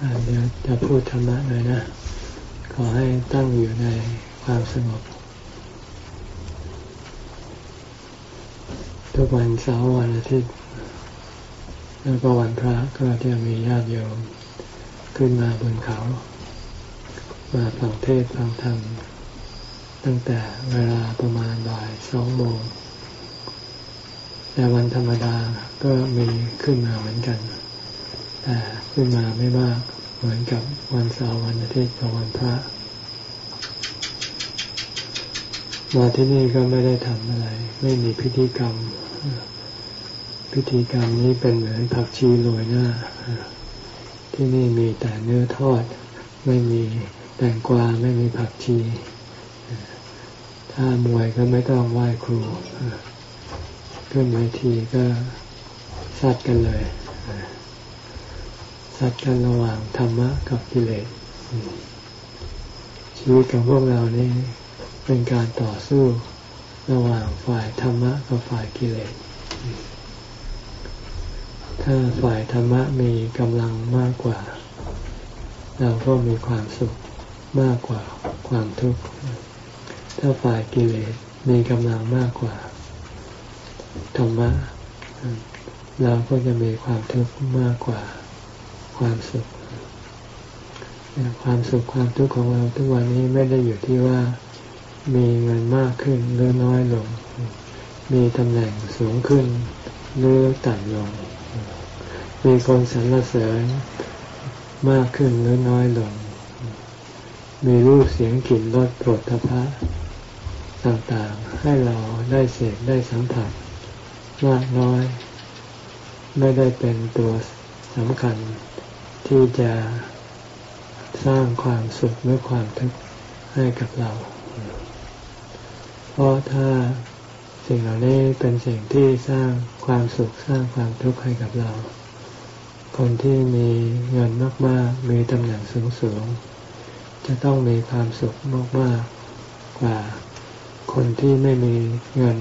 เดี๋ยวจะพูดธรรมะเลยนะ ขอให้ตั้งอยู่ในความสงบ ทุกวันเสาร์วันอาทิตย์ แล้วก็วันพระก็จะมีญาติโยม ขึ้นมาบนเขา มาฟังเทศฟังธรรม ตั้งแต่เวลาประมาณบ่ายสองโมงแต่วันธรรมดาก็มีขึ้นมาเหมือนกัน ขึ้นมาไม่มาก เหมือนกับวันเสาร์วันอาทิตย์กับวันพระมาที่นี่ก็ไม่ได้ทำอะไร ไม่มีพิธีกรรม พิธีกรรมนี้เป็นเหมือนผักชีโรยหน้า ที่นี่มีแต่เนื้อทอด ไม่มีแตงกวาไม่มีผักชี ถ้ามวยก็ไม่ต้องไหว้ครูขึ้นเวทีก็ซัดกันเลย ซัดกันระหว่างธรรมะกับกิเลสชีวิตของพวกเรานี่เป็นการต่อสู้ระหว่างฝ่ายธรรมะกับฝ่ายกิเลส ถ้าฝ่ายธรรมะมีกำลังมากกว่า เราก็มีความสุขมากกว่าความทุกข์ ถ้าฝ่ายกิเลสมีกำลังมากกว่า ธรรมะ เราก็จะมีความทุกข์มากกว่า ความสุข ความสุขความทุกข์ของเราทุกวันนี้ไม่ได้อยู่ที่ว่ามีเงินมากขึ้นหรือน้อยลง มีตำแหน่งสูงขึ้นหรือต่ำลง มีคนสรรเสริญมากขึ้นหรือน้อยลง มีรูปเสียงกลิ่นรสโผฏฐพะต่างๆ ให้เราได้เสกได้สัมผัสมากน้อย ไม่ได้เป็นตัวสำคัญ ที่จะสร้างความสุขหรือความทุกข์ให้กับเรา เพราะถ้าสิ่งเหล่านี้เป็นสิ่งที่สร้างความสุขสร้างความทุกข์ให้กับเรา คนที่มีเงินมากๆมีตำแหน่งสูงๆจะต้องมีความสุขมากๆกว่า คนที่ไม่มีเงิน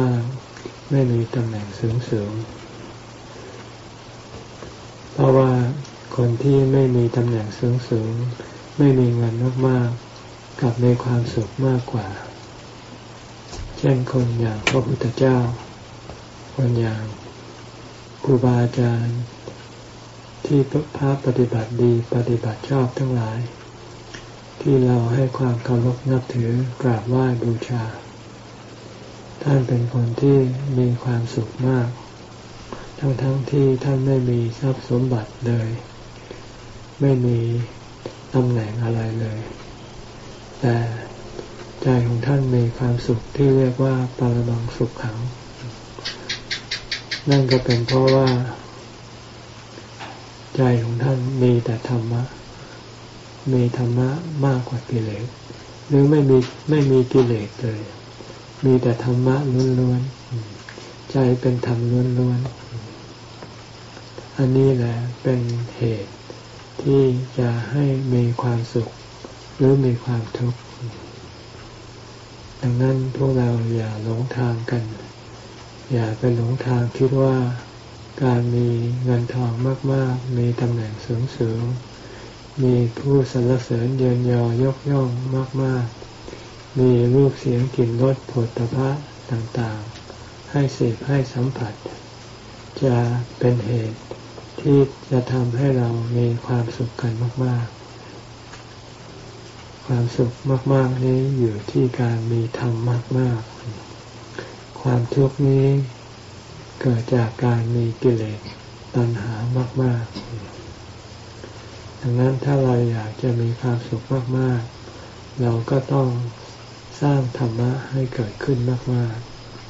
มากๆไม่มีตำแหน่งสูงๆ เพราะว่าคนที่ไม่มีตำแหน่งสูงสูงไม่มีเงินมากๆกับในความสุขมากกว่า เช่นคนอย่างพระพุทธเจ้า คนอย่างครูบาอาจารย์ ที่พระปฏิบัติดีปฏิบัติชอบทั้งหลาย ที่เราให้ความเคารพนับถือกราบไหว้บูชา ท่านเป็นคนที่มีความสุขมาก ทั้งๆทที่ท่านไม่มีทรัพย์สมบัติเลย ไม่มีตำแหน่งอะไรเลย แต่ใจของท่านมีความสุขที่เรียกว่าปรมังสุขขัง นั่นก็เป็นเพราะว่า ใจของท่านมีแต่ธรรมะ มีธรรมะมากกว่ากิเลสหรือไม่มีไม่มีกิเลสเลย มีแต่ธรรมะล้วนๆ ใจเป็นธรรมล้วนๆ อันนี้แหละเป็นเหตุที่จะให้มีความสุขหรือมีความทุกข์ ดังนั้นพวกเราอย่าหลงทางกัน อย่าไปหลงทางคิดว่าการมีเงินทองมาก ๆ มีตำแหน่งสูง ๆ มีผู้สรรเสริญเยินยอยกย่องมาก ๆ มีรูปเสียงกลิ่นรสผลตภะต่าง ๆ ให้เสพให้สัมผัส จะเป็นเหตุ ที่จะทำให้เรามีความสุขกันมาก ๆ ความสุขมาก ๆ นี้อยู่ที่การมีธรรมมาก ๆ ความทุกข์นี้เกิดจากการมีกิเลสตัณหามาก ๆ ดังนั้นถ้าเราอยากจะมีความสุขมาก ๆ เราก็ต้องสร้างธรรมะให้เกิดขึ้นมาก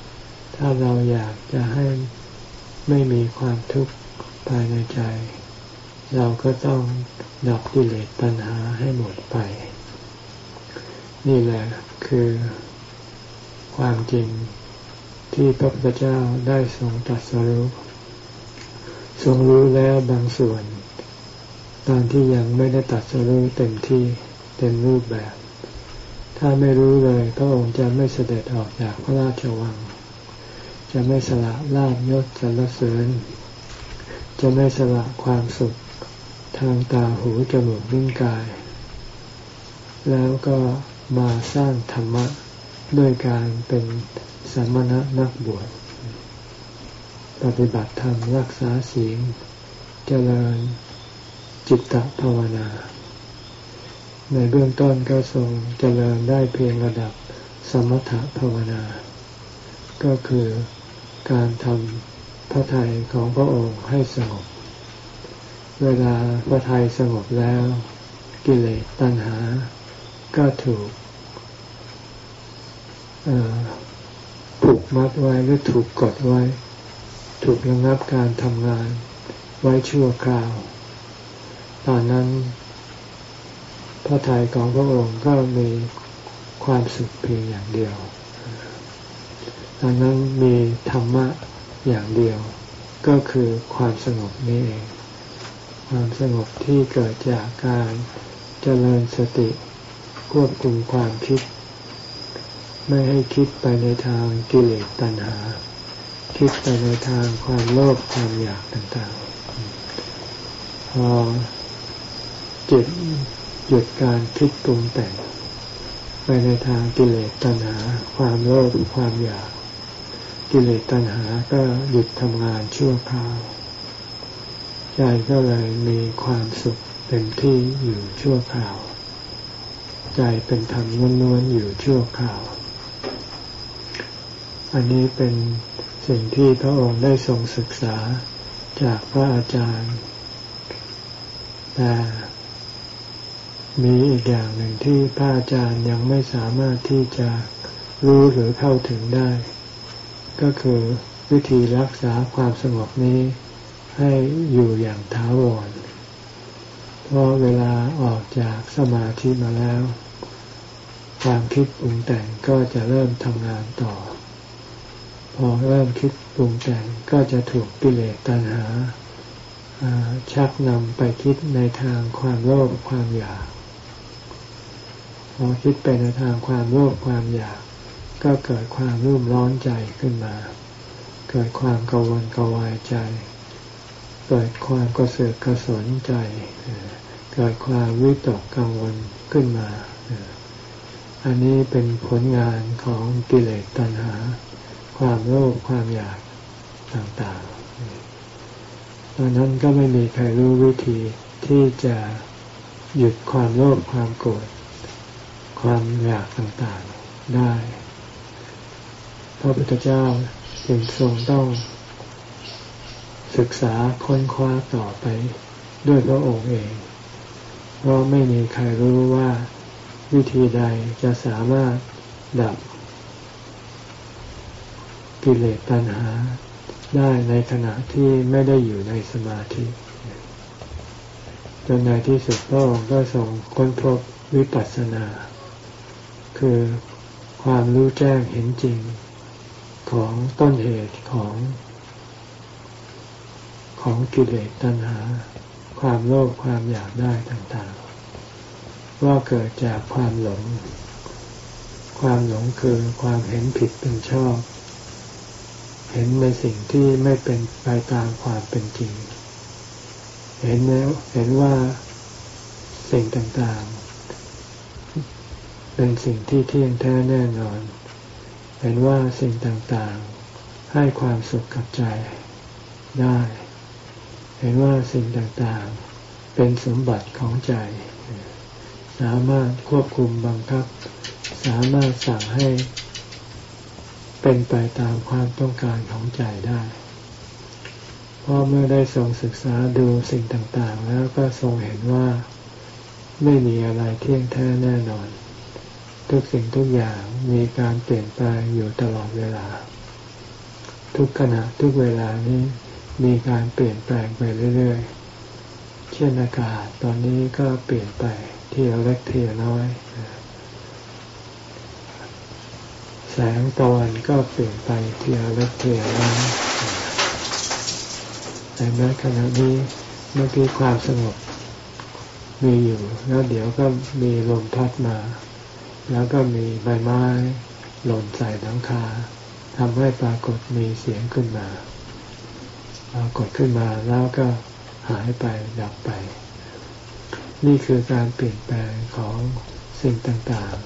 ๆ ถ้าเราอยากจะให้ไม่มีความทุกข์ ภายในใจ เราก็ต้องดับกิเลสตัณหาให้หมดไป นี่แหละคือความจริงที่พระพุทธเจ้าได้ทรงตรัสรู้ทรงรู้แล้วบางส่วน ตอนที่ยังไม่ได้ตัดสรู้เต็มที่เต็มรูปแบบ ถ้าไม่รู้เลยพระองค์จะไม่เสด็จออกจากพระราชวัง จะไม่สละลาบยศสรรเสริญ จะไม่สละความสุขทางตาหูจมูกลิ้นกาย แล้วก็มาสร้างธรรมะด้วยการเป็นสมณะนักบวชปฏิบัติธรรมรักษาศีลเจริญจิตตภาวนา ในเบื้องต้นก็ทรงเจริญได้เพียงระดับสมถภาวนา ก็คือการทำ พระทัยของพระองค์ให้สงบ เวลาพระทัยสงบแล้ว กิเลสตัณหา ก็ถูกผูกมัดไว้หรือถูกกดไว้ ถูกระงับการทำงาน ไว้ชั่วคราว ตอนนั้น พระทัยของพระองค์ก็มีความสุขเพียงอย่างเดียวตอนนั้นมีธรรมะ อย่างเดียว ก็คือความสงบนี้เอง ความสงบที่เกิดจากการเจริญสติควบคุมความคิด ไม่ให้คิดไปในทางกิเลสตัณหา คิดไปในทางความโลภความอยากต่างๆ พอจิตหยุดการคิดปรุงแต่ง ไปในทางกิเลสตัณหา ความโลภความอยาก กิเลสตัณหาก็หยุดทำงานชั่วคราวใจก็เลยมีความสุขเต็มที่อยู่ชั่วคราว ใจเป็นธรรมนวลๆอยู่ชั่วคราว อันนี้เป็นสิ่งที่พระองค์ได้ทรงศึกษาจากพระอาจารย์ แต่มีอีกอย่างหนึ่งที่พระอาจารย์ยังไม่สามารถที่จะรู้หรือเข้าถึงได้ ก็คือวิธีรักษาความสงบนี้ให้อยู่อย่างท้าวร เพราะเวลาออกจากสมาธิมาแล้ว ความคิดปรุงแต่งก็จะเริ่มทำงานต่อ พอเริ่มคิดปรุงแต่งก็จะถูกกิเลสตัณหาชักนำไปคิดในทางความโลภความอยาก พอคิดไปในทางความโลภความอยาก ก็เกิดความรุ่มร้อนใจขึ้นมา เกิดความกังวลกวายใจ เกิดความกระเสือกกระสนใจ เกิดความวิตกกังวลขึ้นมา อันนี้เป็นผลงานของกิเลสตัณหา ความโลภความอยากต่างๆตอนนั้นก็ไม่มีใครรู้วิธีที่จะหยุดความโลภความโกรธความอยากต่างๆได้ ระพุทธเจ้าจึงทรงต้องศึกษาค้นคว้าต่อไปด้วยพระองค์เอง เพราะไม่มีใครรู้ว่าวิธีใดจะสามารถดับกิเลสตัณหาได้ในขณะที่ไม่ได้อยู่ในสมาธิ จนในที่สุดพระองค์ก็ทรงค้นพบวิปัสสนา คือความรู้แจ้งเห็นจริง ของต้นเหตุของของกิเลสตัณหา ความโลภความอยากได้ต่างๆ ว่าเกิดจากความหลง ความหลงคือความเห็นผิดเป็นชอบ เห็นในสิ่งที่ไม่เป็นไปตามความเป็นจริง เห็นแล้วเห็นว่าสิ่งต่างๆ เป็นสิ่งที่เที่ยงแท้แน่นอน เห็นว่าสิ่งต่างๆ ให้ความสุขกับใจได้ เห็นว่าสิ่งต่างๆ เป็นสมบัติของใจ สามารถควบคุมบังคับ สามารถสั่งให้ เป็นไปตามความต้องการของใจได้เพราะเมื่อได้ทรงศึกษาดูสิ่งต่างๆ แล้วก็ทรงเห็นว่าไม่มีอะไรเที่ยงแท้แน่นอน ทุกสิ่งทุกอย่างมีการเปลี่ยนแปลงอยู่ตลอดเวลา ทุกขณะทุกเวลานี้มีการเปลี่ยนแปลงไปเรื่อยๆ เช่นอากาศตอนนี้ก็เปลี่ยนไปทีละเล็กทีละน้อย แสงตะวันก็เปลี่ยนไปทีละเล็กทีละน้อยแต่ในขณะนี้เมื่อกี้ความสงบมีอยู่ แล้วเดี๋ยวก็มีลมพัดมา แล้วก็มีใบไม้หล่นใส่หลังคาทำให้ปรากฏมีเสียงขึ้นมา ปรากฏขึ้นมาแล้วก็หายไปดับไป นี่คือการเปลี่ยนแปลงของสิ่งต่าง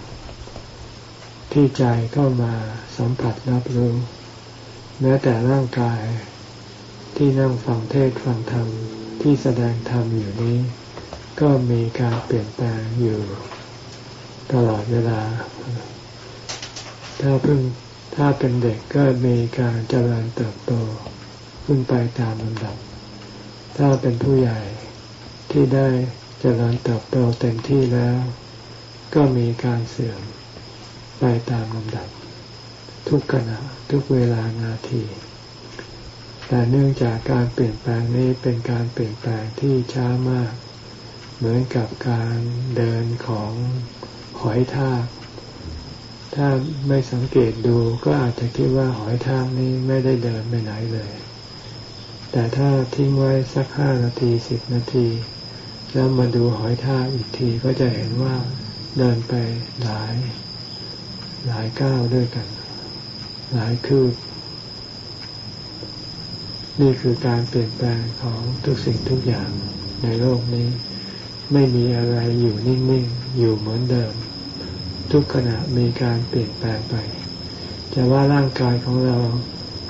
ๆ ที่ใจเข้ามาสัมผัสรับรู้ แม้แต่ร่างกายที่นั่งฟังเทศฟังธรรมที่แสดงธรรมอยู่นี้ ก็มีการเปลี่ยนแปลงอยู่ ตลอดเวลา ถ้าเพิ่งถ้าเป็นเด็กก็มีการเจริญเติบโตขึ้นไปตามลำดับ ถ้าเป็นผู้ใหญ่ที่ได้เจริญเติบโตเต็มที่แล้ว ก็มีการเสื่อมไปตามลำดับ ทุกขณะทุกเวลานาที แต่เนื่องจากการเปลี่ยนแปลงนี้เป็นการเปลี่ยนแปลงที่ช้ามาก เหมือนกับการเดินของ หอยทาก ถ้าไม่สังเกตดูก็อาจจะคิดว่าหอยทากนี้ไม่ได้เดินไปไหนเลย แต่ถ้าทิ้งไว้สักห้านาทีสิบนาที แล้วมาดูหอยทากอีกทีก็จะเห็นว่าเดินไปหลาย หลายก้าวด้วยกัน หลายคืบนี่คือการเปลี่ยนแปลงของทุกสิ่งทุกอย่างในโลกนี้ ไม่มีอะไรอยู่นิ่ง ๆ อยู่เหมือนเดิม ทุกขณะมีการเปลี่ยนแปลงไป จะว่าร่างกายของเรา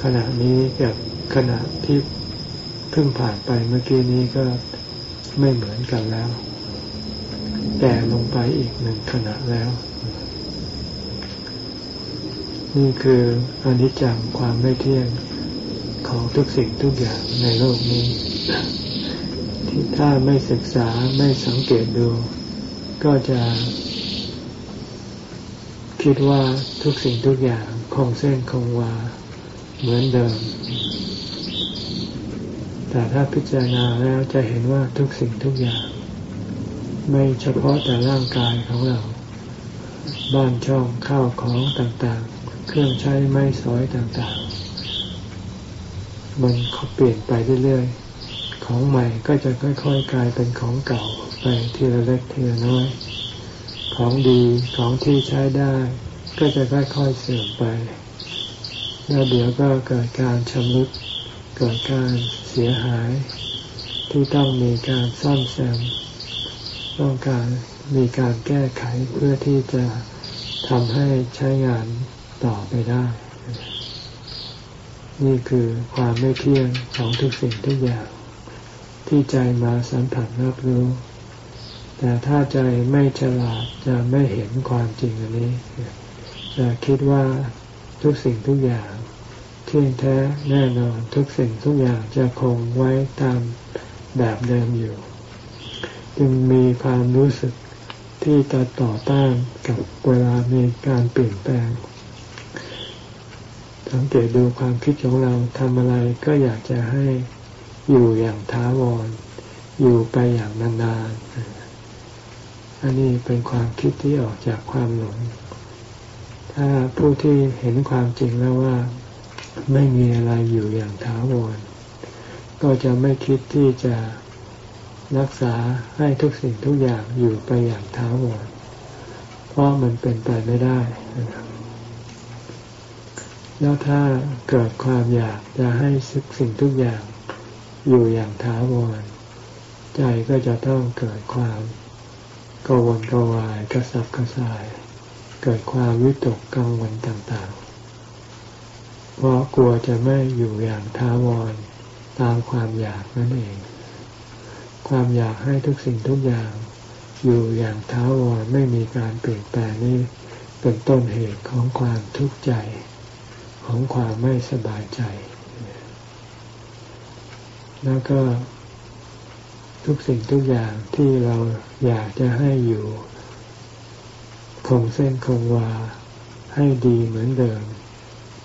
ขณะนี้กับขณะที่เพิ่งผ่านไปเมื่อกี้นี้ก็ไม่เหมือนกันแล้ว แต่ลงไปอีกหนึ่งขณะแล้ว นี่คืออนิจจังความไม่เที่ยงของทุกสิ่งทุกอย่างในโลกนี้ ที่ถ้าไม่ศึกษาไม่สังเกตดู ก็จะ คิดว่าทุกสิ่งทุกอย่างคงเส้นคงวาเหมือนเดิม แต่ถ้าพิจารณาแล้วจะเห็นว่าทุกสิ่งทุกอย่าง ไม่เฉพาะแต่ร่างกายของเรา บ้านช่องข้าวของต่างๆ เครื่องใช้ไม้สอยต่างๆ มันเปลี่ยนไปเรื่อยๆ ของใหม่ก็จะค่อยๆ กลายเป็นของเก่าไปทีละเล็กทีละน้อย ของดีของที่ใช้ได้ ก็จะค่อยๆเสื่อมไป แล้วเดี๋ยวก็เกิดการชำรุดเกิดการเสียหาย ที่ต้องมีการซ่อมแซมต้องการมีการแก้ไขเพื่อที่จะทำให้ใช้งานต่อไปได้ นี่คือความไม่เที่ยงของทุกสิ่งทุกอย่าง ที่ใจมาสัมผัสรับรู้ แต่ถ้าใจไม่ฉลาดจะไม่เห็นความจริงอันนี้ จะคิดว่าทุกสิ่งทุกอย่างเที่ยงแท้แน่นอนทุกสิ่งทุกอย่างจะคงไว้ตามแบบเดิมอยู่ จึงมีความรู้สึกที่จะต่อต้านกับเวลามีการเปลี่ยนแปลง สังเกตดูความคิดของเราทำอะไรก็อยากจะให้อยู่อย่างท้าวร อยู่ไปอย่างนานๆ อันนี้เป็นความคิดที่ออกจากความหลง ถ้าผู้ที่เห็นความจริงแล้วว่าไม่มีอะไรอยู่อย่างถาวร ก็จะไม่คิดที่จะรักษาให้ทุกสิ่งทุกอย่างอยู่ไปอย่างถาวร เพราะมันเป็นไปไม่ได้ แล้วถ้าเกิดความอยากจะให้ทุกสิ่งทุกอย่างอยู่อย่างถาวร ใจก็จะต้องเกิดความ กวนกวายกระสับกระส่าย เกิดความวิตกกังวลต่างๆ เพราะกลัวจะไม่อยู่อย่างท้าวรตามความอยากนั่นเอง ความอยากให้ทุกสิ่งทุกอย่างอยู่อย่างท้าวรไม่มีการเปลี่ยนแปลงนี้เป็นต้นเหตุของความทุกข์ใจ ของความไม่สบายใจ แล้วก็ ทุกสิ่งทุกอย่างที่เราอยากจะให้อยู่ คงเส้นคงวา ให้ดีเหมือนเดิม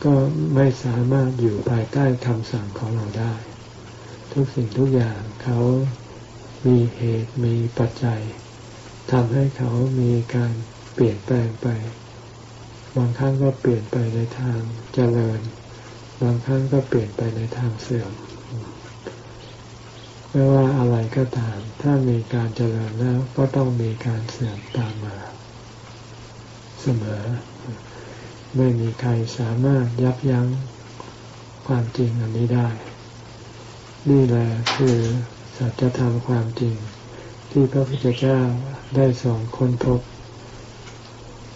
ก็ไม่สามารถอยู่ภายใต้คำสั่งของเราได้ ทุกสิ่งทุกอย่างเขามีเหตุมีปัจจัยทำให้เขามีการเปลี่ยนแปลงไป บางครั้งก็เปลี่ยนไปในทางเจริญ บางครั้งก็เปลี่ยนไปในทางเสื่อม ไม่ว่าอะไรก็ตาม ถ้ามีการเจริญแล้วก็ต้องมีการเสื่อมตามมา เสมอ ไม่มีใครสามารถยับยั้งความจริงอันนี้ได้ นี่แหละคือสัจธรรมความจริง ที่พระพุทธเจ้าได้ส่งค้นพบ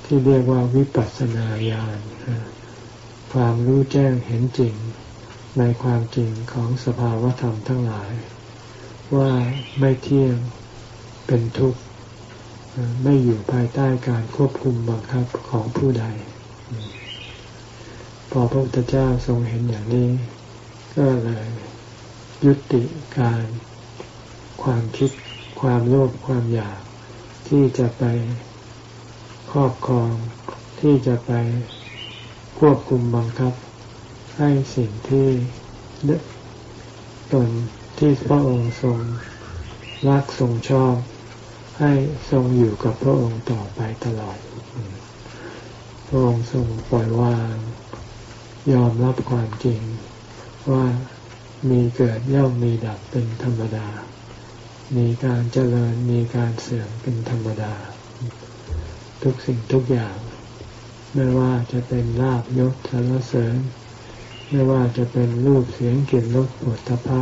ที่เรียกว่าวิปัสสนาญาณความรู้แจ้งเห็นจริงในความจริงของสภาวธรรมทั้งหลาย ว่าไม่เที่ยงเป็นทุกข์ไม่อยู่ภายใต้การควบคุมบังคับของผู้ใด พอพระพุทธเจ้าทรงเห็นอย่างนี้ ก็เลยยุติการความคิดความโลภความอยาก ที่จะไปครอบครอง ที่จะไปควบคุมบังคับ ให้สิ่งที่ตน ที่พระองค์ทรงรักทรงชอบ ให้ทรงอยู่กับพระองค์ต่อไปตลอด พระองค์ทรงปล่อยวาง ยอมรับความจริง ว่ามีเกิดย่อมมีดับเป็นธรรมดา มีการเจริญมีการเสื่อมเป็นธรรมดา ทุกสิ่งทุกอย่าง ไม่ว่าจะเป็นลาบยศสรรเสริญ ไม่ว่าจะเป็นรูปเสียงกลิ่นรสปุถะพะ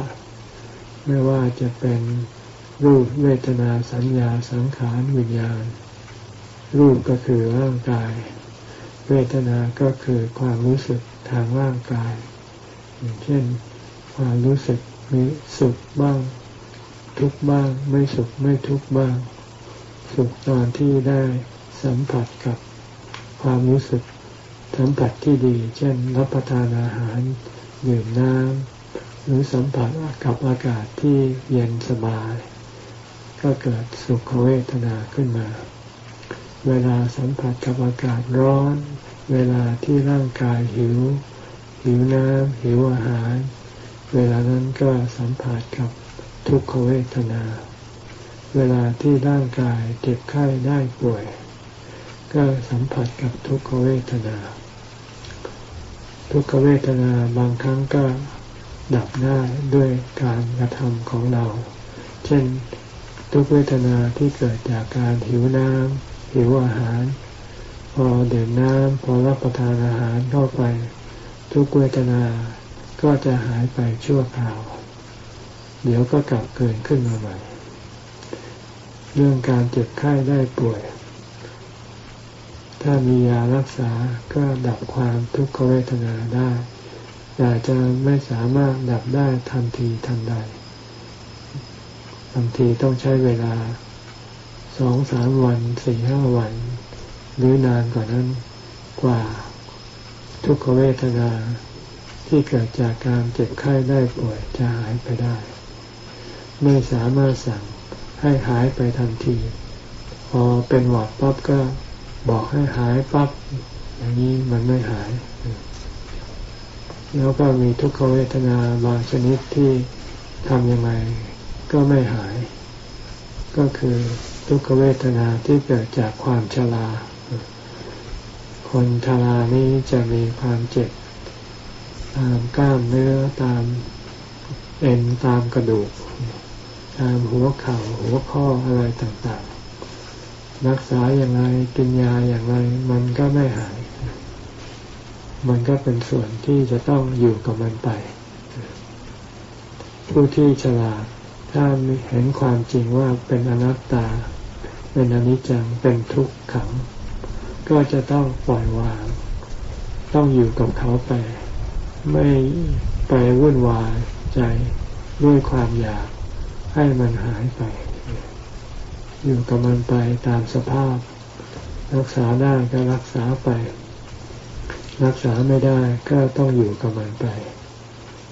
ไม่ว่าจะเป็นรูปเวทนาสัญญาสังขารวิญญาณ รูปก็คือร่างกาย เวทนาก็คือความรู้สึกทางร่างกาย อย่างเช่น ความรู้สึกมีสุขบ้าง ทุกบ้าง ไม่สุขไม่ทุกบ้าง สุขตอนที่ได้สัมผัสกับความรู้สึกสัมผัสที่ดี เช่น รับประทานอาหารดื่มน้ำ หรือสัมผัสกับอากาศที่เย็นสบาย ก็เกิดสุขเวทนาขึ้นมา เวลาสัมผัสกับอากาศร้อน เวลาที่ร่างกายหิว หิวน้ำหิวอาหาร เวลานั้นก็สัมผัสกับทุกขเวทนา เวลาที่ร่างกายเจ็บไข้ได้ป่วย ก็สัมผัสกับทุกขเวทนา ทุกขเวทนาบางครั้งก็ ดับได้ด้วยการกระทำของเรา เช่นทุกเวทนาที่เกิดจากการหิวน้ำหิวอาหาร พอเดินน้ำพอรับประทานอาหารเข้าไป ทุกเวทนาก็จะหายไปชั่วคราว เดี๋ยวก็กลับเกิดขึ้นมาใหม่ เรื่องการเจ็บไข้ได้ป่วย ถ้ามียารักษาก็ดับความทุกขเวทนาได้ แต่จะไม่สามารถดับได้ทันทีทันใดบางทีต้องใช้เวลาสองสามวันสี่ห้าวัน หรือนานกว่านั้นกว่าทุกขเวทนาที่เกิดจากการเจ็บไข้ได้ป่วยจะหายไปได้ ไม่สามารถสั่งให้หายไปทันที พอเป็นหวัดปั๊บก็บอกให้หายปั๊บอย่างนี้มันไม่หาย แล้วก็มีทุกขเวทนาบางชนิดที่ทำยังไงก็ไม่หาย ก็คือทุกขเวทนาที่เกิดจากความชรา คนชรานี้จะมีความเจ็บตามกล้ามเนื้อตามเอ็นตามกระดูก ตามหัวเข่าหัวข้ออะไรต่างๆ รักษาอย่างไรกินยาอย่างไรมันก็ไม่หาย มันก็เป็นส่วนที่จะต้องอยู่กับมันไป ผู้ที่ฉลาดถ้าเห็นความจริงว่าเป็นอนัตตา เป็นอนิจจังเป็นทุกขัง ก็จะต้องปล่อยวาง ต้องอยู่กับเขาไป ไม่ไปวุ่นวายใจด้วยความอยากให้มันหายไป อยู่กับมันไปตามสภาพ รักษาได้ก็รักษาไป รักษาไม่ได้ก็ต้องอยู่กับมันไป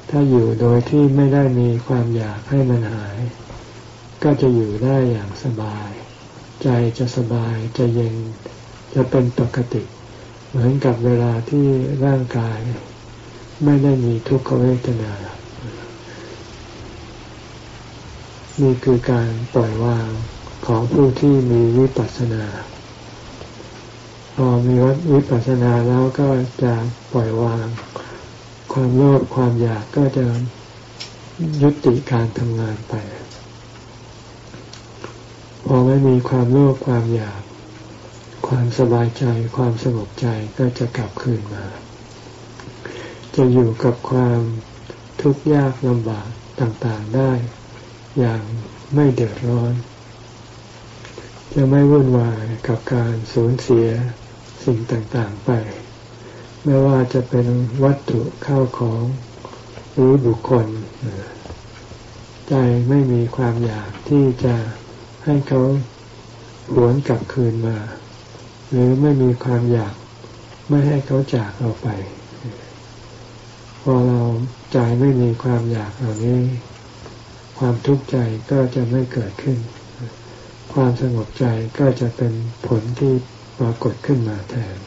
ถ้าอยู่โดยที่ไม่ได้มีความอยากให้มันหาย ก็จะอยู่ได้อย่างสบาย ใจจะสบายจะเย็นจะเป็นปกติ เหมือนกับเวลาที่ร่างกาย ไม่ได้มีทุกขเวทนา นี่คือการปล่อยวางของผู้ที่มีวิปัสสนา พอมีวัดวิปัสสนาแล้วก็จะปล่อยวาง ความโลภความอยากก็จะยุติการทำงานไปพอไม่มีความโลภความอยาก ความสบายใจ ความสงบใจก็จะกลับคืนมา จะอยู่กับความทุกข์ยากลำบากต่างๆได้ อย่างไม่เดือดร้อน จะไม่วุ่นวายกับการสูญเสีย สิ่งต่างๆไป ไม่ว่าจะเป็นวัตถุเข้าของหรือบุคคล ใจไม่มีความอยากที่จะให้เขาหวนกลับคืนมา หรือไม่มีความอยากไม่ให้เขาจากเราไป พอเราใจไม่มีความอยากเหล่านี้ ความทุกข์ใจก็จะไม่เกิดขึ้น ความสงบใจก็จะเป็นผลที่ ปรากฏขึ้นมาแทน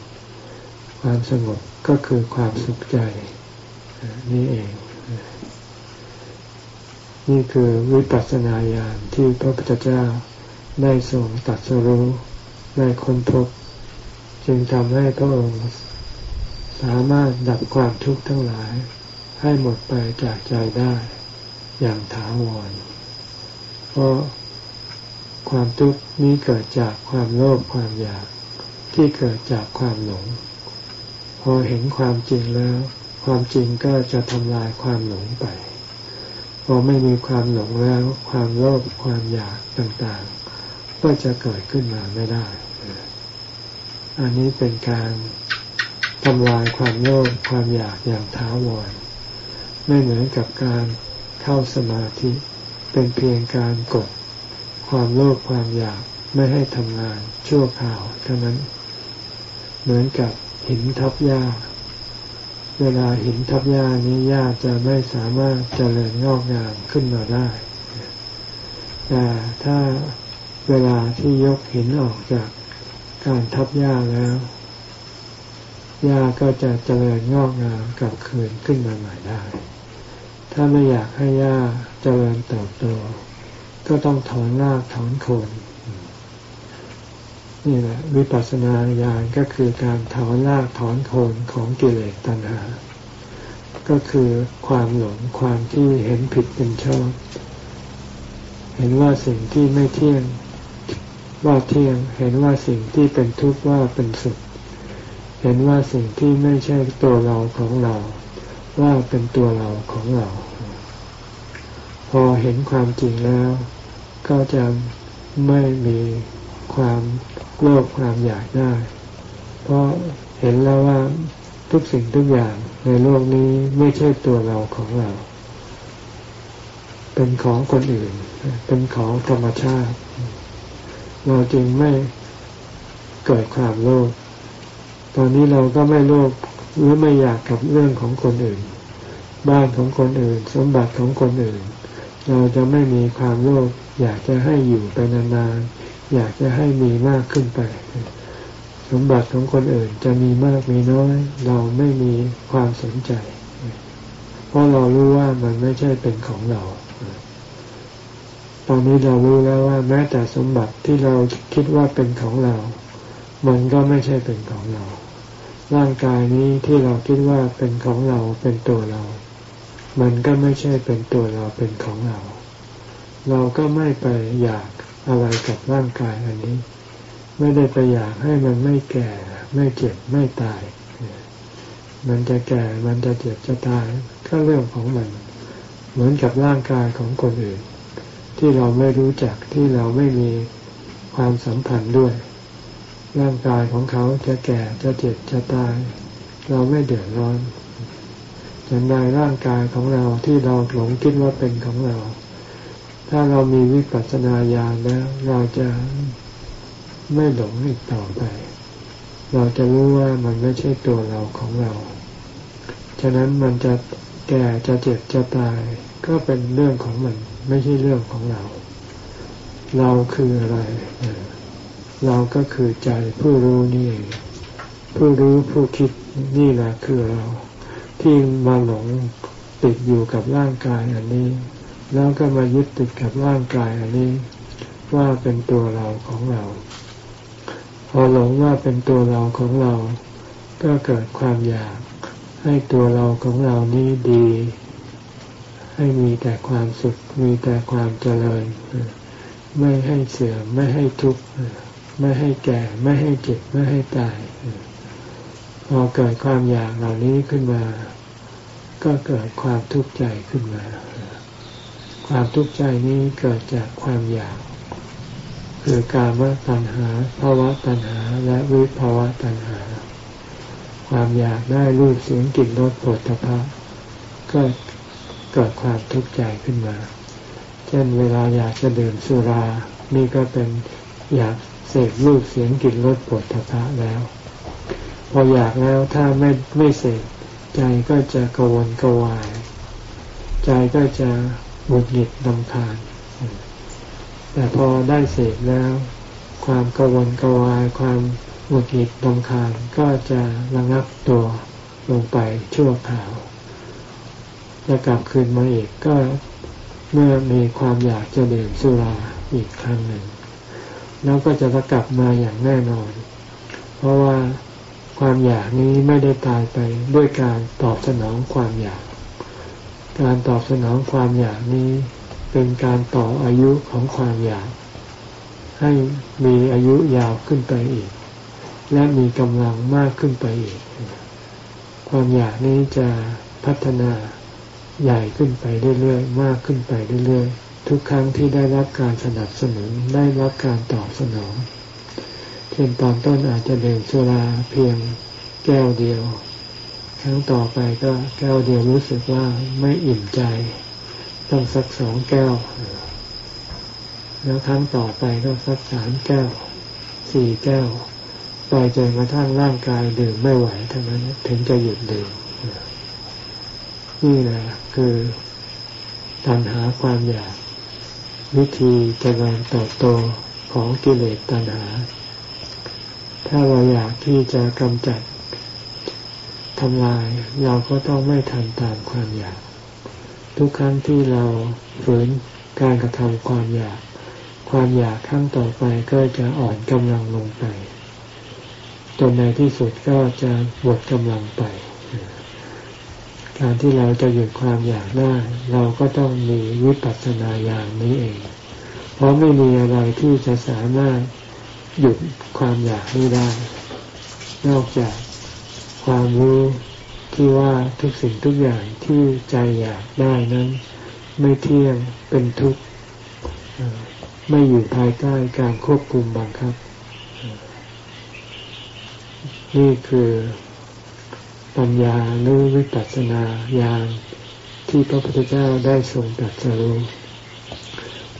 ความสงบก็คือความสุขใจ นี่เอง นี่คือวิปัสสนาญาณที่พระพุทธเจ้าได้ทรงตัดสรู้ได้ค้นพบ จึงทำให้พระองค์สามารถดับความทุกข์ทั้งหลาย ให้หมดไปจากใจได้อย่างถาวร เพราะความทุกข์นี้เกิดจากความโลภความอยาก ที่เกิดจากความหลง พอเห็นความจริงแล้ว ความจริงก็จะทำลายความหลงไป พอไม่มีความหลงแล้ว ความโลภความอยากต่างๆ ก็จะเกิดขึ้นมาไม่ได้ อันนี้เป็นการทำลายความโลภความอยากอย่างท้าวร ไม่เหมือนกับการเข้าสมาธิ เป็นเพียงการกดความโลภความอยากไม่ให้ทำงานชั่วคราวเท่านั้น เหมือนกับหินทับหญ้า เวลาหินทับหญ้านี้หญ้าจะไม่สามารถเจริญงอกงามขึ้นมาได้ แต่ถ้าเวลาที่ยกหินออกจากการทับหญ้าแล้วหญ้าก็จะเจริญงอกงามกลับคืนขึ้นมาใหม่ได้ ถ้าไม่อยากให้หญ้าเจริญเติบโต ก็ต้องถอนรากถอนโคน นี่แหละวิปัสสนาญาณก็คือการถอนรากถอนโคนของกิเลสตัณหา ก็คือความหลงความที่เห็นผิดเป็นชอบ เห็นว่าสิ่งที่ไม่เที่ยงว่าเที่ยง เห็นว่าสิ่งที่เป็นทุกข์ว่าเป็นสุข เห็นว่าสิ่งที่ไม่ใช่ตัวเราของเรา ว่าเป็นตัวเราของเรา พอเห็นความจริงแล้ว ก็จะไม่มีความ โลภความอยากได้ เพราะเห็นแล้วว่าทุกสิ่งทุกอย่างในโลกนี้ไม่ใช่ตัวเราของเรา เป็นของคนอื่น เป็นของธรรมชาติ เราจึงไม่เกิดความโลภ ตอนนี้เราก็ไม่โลภหรือไม่อยากกับเรื่องของคนอื่น บ้านของคนอื่น สมบัติของคนอื่น เราจะไม่มีความโลภอยากจะให้อยู่ไปนานๆ อยากจะให้มีมากขึ้นไป สมบัติของคนอื่นจะมีมากมีน้อย เราไม่มีความสนใจ เพราะเรารู้ว่ามันไม่ใช่เป็นของเรา ตอนนี้เรารู้แล้วว่า แม้แต่สมบัติที่เราคิดว่าเป็นของเรา มันก็ไม่ใช่เป็นของเรา ร่างกายนี้ที่เราคิดว่าเป็นของเราเป็นตัวเรา มันก็ไม่ใช่เป็นตัวเราเป็นของเรา เราก็ไม่ไปอยาก อะไรกับร่างกายอันนี้ ไม่ได้ไปอยากให้มันไม่แก่ ไม่เจ็บไม่ตาย มันจะแก่มันจะเจ็บจะตาย ก็เรื่องของมัน เหมือนกับร่างกายของคนอื่น ที่เราไม่รู้จักที่เราไม่มีความสัมพันธ์ด้วย ร่างกายของเขาจะแก่จะเจ็บจะตาย เราไม่เดือดร้อนอย่างใดร่างกายของเราที่เราหลงคิดว่าเป็นของเรา ถ้าเรามีวิปัสสนาญาณแล้ว เราจะไม่หลงอีกต่อไป เราจะรู้ว่ามันไม่ใช่ตัวเราของเรา ฉะนั้นมันจะแก่จะเจ็บจะตาย ก็เป็นเรื่องของมัน ไม่ใช่เรื่องของเรา เราคืออะไร เราก็คือใจผู้รู้นี่ผู้รู้ผู้คิดนี่แหละคือเรา ที่มาหลงติดอยู่กับร่างกายอันนี้ แล้วก็มายึดติดกับร่างกายอันนี้ ว่าเป็นตัวเราของเรา พอหลงว่าเป็นตัวเราของเรา ก็เกิดความอยาก ให้ตัวเราของเรานี้ดี ให้มีแต่ความสุขมีแต่ความเจริญ ไม่ให้เสื่อมไม่ให้ทุกข์ไม่ให้แก่ไม่ให้เจ็บไม่ให้ตายพอเกิดความอยากเหล่านี้ขึ้นมา ก็เกิดความทุกข์ใจขึ้นมา ความทุกข์ใจนี้เกิดจากความอยาก คือการมตัณหาภาวะตัณหาและวิภาวะตัณหา ความอยากได้รูปเสียงกลิ่นรสผลพะก็เกิดความทุกข์ใจขึ้นมา เช่นเวลาอยากจะดื่มสุรา นี่ก็เป็นอยากเสพรูปเสียงกลิ่นรสผลพะแล้ว พออยากแล้วถ้าไม่ไม่เสพใจก็จะกวนกวาย ใจก็จะ หงุดหงิดลำคาญ แต่พอได้เสพแล้ว ความกวนกวายความหงุดหงิดลำคาญก็จะระงับตัวลงไปชั่วคราวจะกลับคืนมาอีกก็เมื่อมีความอยากจะดื่มสุราอีกครั้งหนึ่ง แล้วก็จะกลับมาอย่างแน่นอน เพราะว่าความอยากนี้ไม่ได้ตายไปด้วยการตอบสนองความอยาก การตอบสนองความอยากนี้เป็นการต่ออายุของความอยาก ให้มีอายุยาวขึ้นไปอีก และมีกำลังมากขึ้นไปอีก ความอยากนี้จะพัฒนาใหญ่ขึ้นไปเรื่อยๆมากขึ้นไปเรื่อยๆทุกครั้งที่ได้รับการสนับสนุนได้รับการตอบสนอง เช่นตอนต้นอาจจะดื่มสุราเพียงแก้วเดียว ครั้งต่อไปก็แก้วเดียวรู้สึกว่าไม่อิ่มใจ ต้องสักสองแก้ว แล้วครั้งต่อไปก็สักสามแก้ว สี่แก้ว ไปจนกระทั่งร่างกายดื่มไม่ไหวเท่านั้นถึงจะหยุดดื่มนี่แหละคือตัณหาความอยาก วิธีเจริญเติบโตของกิเลสตัณหา ถ้าเราอยากที่จะกำจัด ทำลาย เราก็ต้องไม่ทำตามความอยาก ทุกครั้งที่เราฝืนการกระทำความอยาก ความอยากครั้งต่อไปก็จะอ่อนกำลังลงไป จนในที่สุดก็จะหมดกำลังไป การที่เราจะหยุดความอยากได้ เราก็ต้องมีวิปัสสนาญาณนี้เอง เพราะไม่มีอะไรที่จะสามารถหยุดความอยากนี้ได้ นอกจาก ความรู้ที่ว่าทุกสิ่งทุกอย่างที่ใจอยากได้นั้น ไม่เที่ยงเป็นทุกข์ไม่อยู่ภายใต้การควบคุมบังคับ นี่คือปัญญาหรือวิปัสสนาญาณที่พระพุทธเจ้าได้ทรงตรัสรู้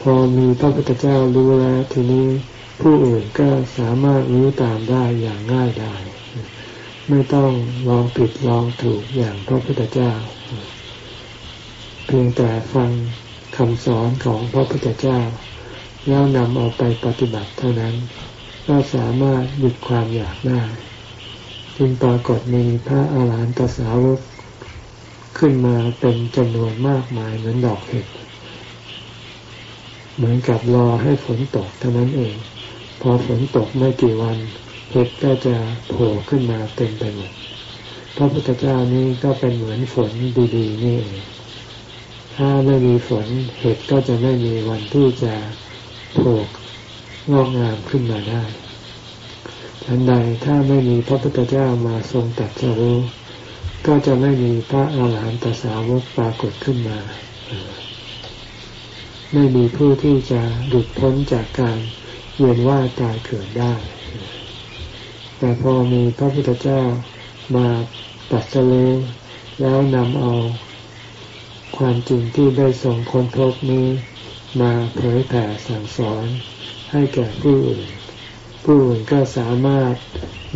พอมีพระพุทธเจ้ารู้แล้วทีนี้ผู้อื่นก็สามารถรู้ตามได้อย่างง่ายดาย ไม่ต้องลองผิดลองถูกอย่างพระพุทธเจ้า เพียงแต่ฟังคำสอนของพระพุทธเจ้า แล้วนำเอาไปปฏิบัติเท่านั้น ก็สามารถหยุดความอยากได้จึงปรากฏมีพระอาหารหันตสาวกขึ้นมาเป็นจำนวนมากมายเหมือนดอกเห็ด เหมือนกับรอให้ฝนตกเท่านั้นเอง พอฝนตกไม่กี่วัน เห็ดก็จะโผล่ขึ้นมาเต็มไปหมดพระพุทธเจ้านี้ก็เป็นเหมือนฝนดีๆนี่เองถ้าไม่มีฝนเห็ดก็จะไม่มีวันที่จะโผล่งอกงามขึ้นมาได้อันใดถ้าไม่มีพระพุทธเจ้ามาทรงตัดสรู้ก็จะไม่มีพระอาหารหันตสาวกปรากฏขึ้นมา ไม่มีผู้ที่จะหลุดพ้นจากการเวียนว่ายตายเกิดได้ แต่พอมีพระพุทธเจ้ามาตัดสรู้แล้วนำเอาความจริงที่ได้ทรงคนพบนี้มาเผยแผ่สั่งสอนให้แก่ผู้อื่น ผู้อื่นก็สามารถ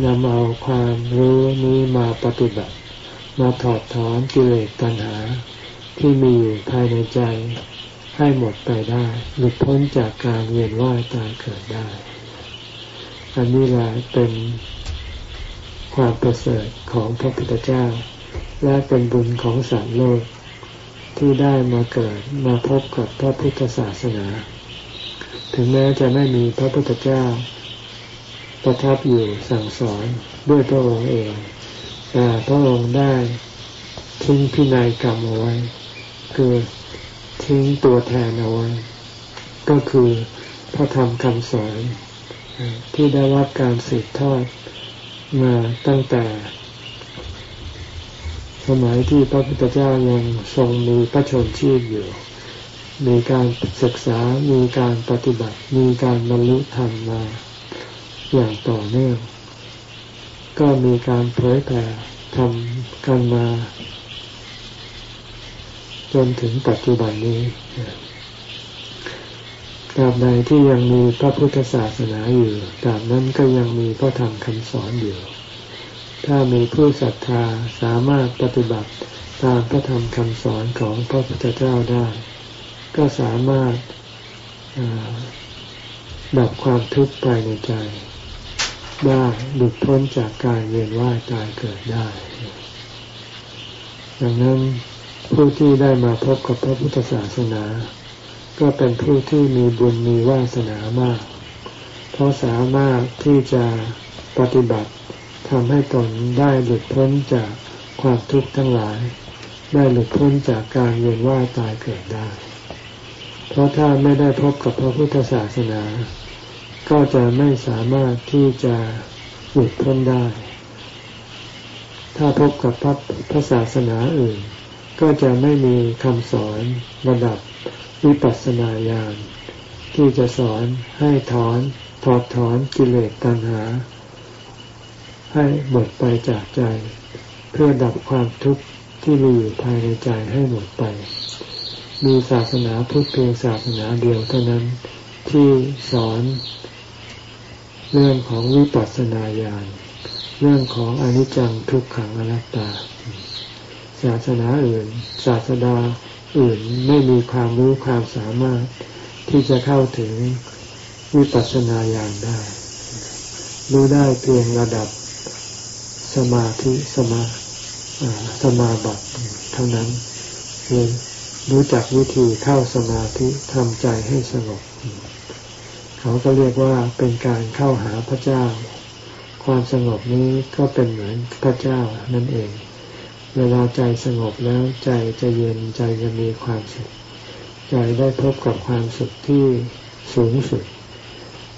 นำเอาความรู้นี้มาปฏิบัติ มาถอดถอนกิเลสตัณหา ที่มีอยู่ภายในใจให้หมดไปได้ หลุดพ้นจากการเวียนว่ายตายเกิดได้ อันนี้แหละเป็นความประเสริฐของพระพุทธเจ้า และเป็นบุญของสามโลก ที่ได้มาเกิดมาพบกับพระพุทธศาสนา ถึงแม้จะไม่มีพระพุทธเจ้า ประทับอยู่สั่งสอนด้วยพระองค์เอง แต่พระองค์ได้ทิ้งพินัยกรรมเอาไว้คือทิ้งตัวแทนเอาไว้ก็คือพระธรรมคำสอน ที่ได้รับการสืบทอดมาตั้งแต่ สมัยที่พระพุทธเจ้ายังทรงมีพระชนชีพอยู่ มีการศึกษา มีการปฏิบัติ มีการบรรลุธรรมมาอย่างต่อเนื่อง ก็มีการเผยแผ่ทำกันมา จนถึงปัจจุบันนี้ ตราบใดที่ยังมีพระพุทธศาสนาอยู่ตราบนั้นก็ยังมีพระธรรมคำสอนอยู่ ถ้ามีผู้ศรัทธาสามารถปฏิบัติตามพระธรรมคำสอนของพระพุทธเจ้าได้ ก็สามารถดับความทุกข์ภายในใจได้หลุดพ้นจากการเวียนว่ายตายเกิดได้ ดังนั้นผู้ที่ได้มาพบกับพระพุทธศาสนา ก็เป็นผู้ที่มีบุญมีวาสนามาก เพราะสามารถที่จะปฏิบัติทำให้ตนได้หลุดพ้นจากความทุกข์ทั้งหลาย ได้หลุดพ้นจากการเวียนว่ายตายเกิดได้ เพราะถ้าไม่ได้พบกับพระพุทธศาสนา ก็จะไม่สามารถที่จะหลุดพ้นได้ ถ้าพบกับพระพระศาสนาอื่น ก็จะไม่มีคำสอนระดับ วิปัสสนาญาณที่จะสอนให้ถอนถอดถอนกิเลสตัณหา ให้หมดไปจากใจ เพื่อดับความทุกข์ที่มีอยู่ภายในใจให้หมดไป มีศาสนาพุทธเพียงศาสนาเดียวเท่านั้นที่สอนเรื่องของวิปัสสนาญาณเรื่องของอนิจจังทุกขังอนัตตา ศาสนาอื่น ศาสดา อื่นไม่มีความรู้ความสามารถที่จะเข้าถึงวิปัสสนาญาณได้ รู้ได้เพียงระดับสมาธิสมาสมาบัติเท่านั้นคือรู้จักวิธีเข้าสมาธิทำใจให้สงบเขาก็เรียกว่าเป็นการเข้าหาพระเจ้า ความสงบนี้ก็เป็นเหมือนพระเจ้านั่นเอง เวลาใจสงบแล้วใจจะเย็นใจจะมีความสุข ใจได้พบกับความสุขที่สูงสุด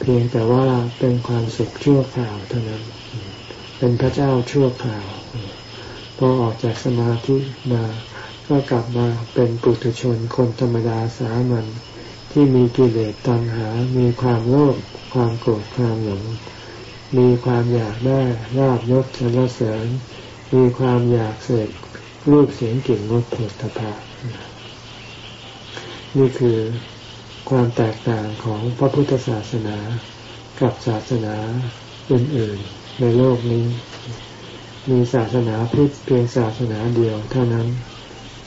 เพียงแต่ว่าเป็นความสุขชั่วคราวเท่านั้น เป็นพระเจ้าชั่วคราว พอออกจากสมาธิมาก็กลับมาเป็นปุถุชนคนธรรมดาสามัญที่มีกิเลสตัณหา มีความโลภ ความโกรธ ความหลง มีความอยากได้ลาบยศสรรเสริญ มีความอยากเสพรูปเสียงกลิ่นรสผลิตภัณฑ์นี่คือความแตกต่างของพระพุทธศาสนากับศาสนาอื่นๆ ในโลกนี้ มีศาสนาพุทธเพียงศาสนาเดียวเท่านั้น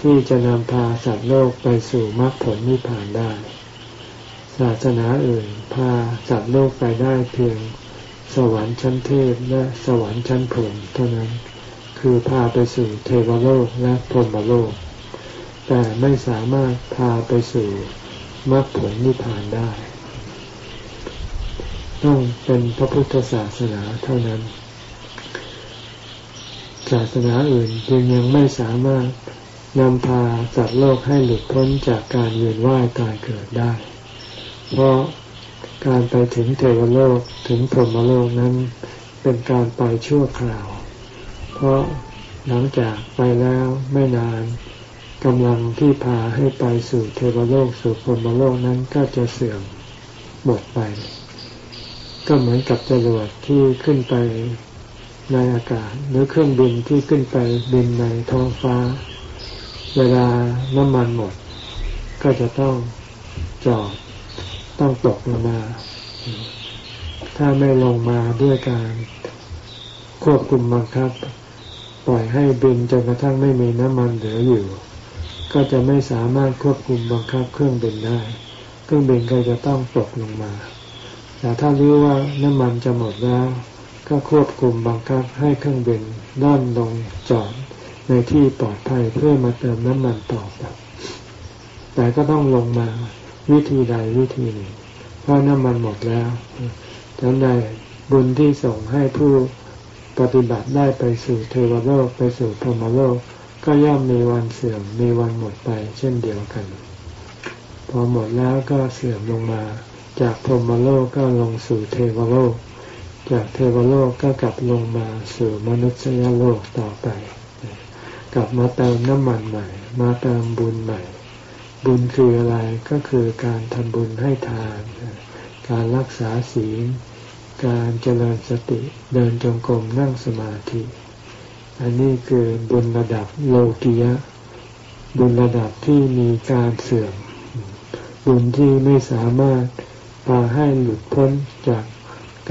ที่จะนำพาสัตว์โลกไปสู่มรรคผลนิพพานได้ ศาสนาอื่นพาสัตว์โลกไปได้เพียงสวรรค์ชั้นเทพและสวรรค์ชั้นพรหมเท่านั้น คือพาไปสู่เทวโลกและพรหมโลก แต่ไม่สามารถพาไปสู่มรรคผลนิพพานได้ ต้องเป็นพระพุทธศาสนาเท่านั้น ศาสนาอื่นยังยังไม่สามารถนำพาสัตว์โลกให้หลุดพ้นจากการเวียนว่ายตายเกิดได้ เพราะการไปถึงเทวโลกถึงพรหมโลกนั้นเป็นการไปชั่วคราว เพราะหลังจากไปแล้วไม่นานกำลังที่พาให้ไปสู่เทวโลกสู่พรมโลกนั้นก็จะเสื่อมหมดไป ก็เหมือนกับจรวดที่ขึ้นไปในอากาศ หรือเครื่องบินที่ขึ้นไปบินในท้องฟ้า เวลาน้ำมันหมด ก็จะต้องจอดต้องตกลงมา ถ้าไม่ลงมาด้วยการควบคุมบังคับ ปล่อยให้บินจนกระทั่งไม่มีน้ำมันเหลืออยู่ ก็จะไม่สามารถควบคุมบังคับเครื่องบินได้ เครื่องบินก็จะต้องตกลงมา แต่ถ้ารู้ว่าน้ำมันจะหมดแล้ว ก็ควบคุมบังคับให้เครื่องบินด้อนลงจอดในที่ปลอดภัยเพื่อมาเติมน้ำมันต่อไปแต่ก็ต้องลงมาวิธีใดวิธีหนึ่งเพราะน้ำมันหมดแล้วดังนั้นบุญที่ส่งให้ผู้ ปฏิบัติได้ไปสู่เทวโลกไปสู่พรหมโลก ก็ย่อมมีวันเสื่อมมีวันหมดไปเช่นเดียวกัน พอหมดแล้วก็เสื่อมลงมา จากพรหมโลกก็ลงสู่เทวโลก จากเทวโลกก็กลับลงมาสู่มนุษยโลกต่อไป กลับมาเติมน้ำมันใหม่ มาเติมบุญใหม่ บุญคืออะไรก็คือการทำบุญให้ทาน การรักษาศีล การเจริญสติเดินจงกรมนั่งสมาธิ อันนี้คือบุญระดับโลกียะ บุญระดับที่มีการเสื่อม บุญที่ไม่สามารถพาให้หลุดพ้นจาก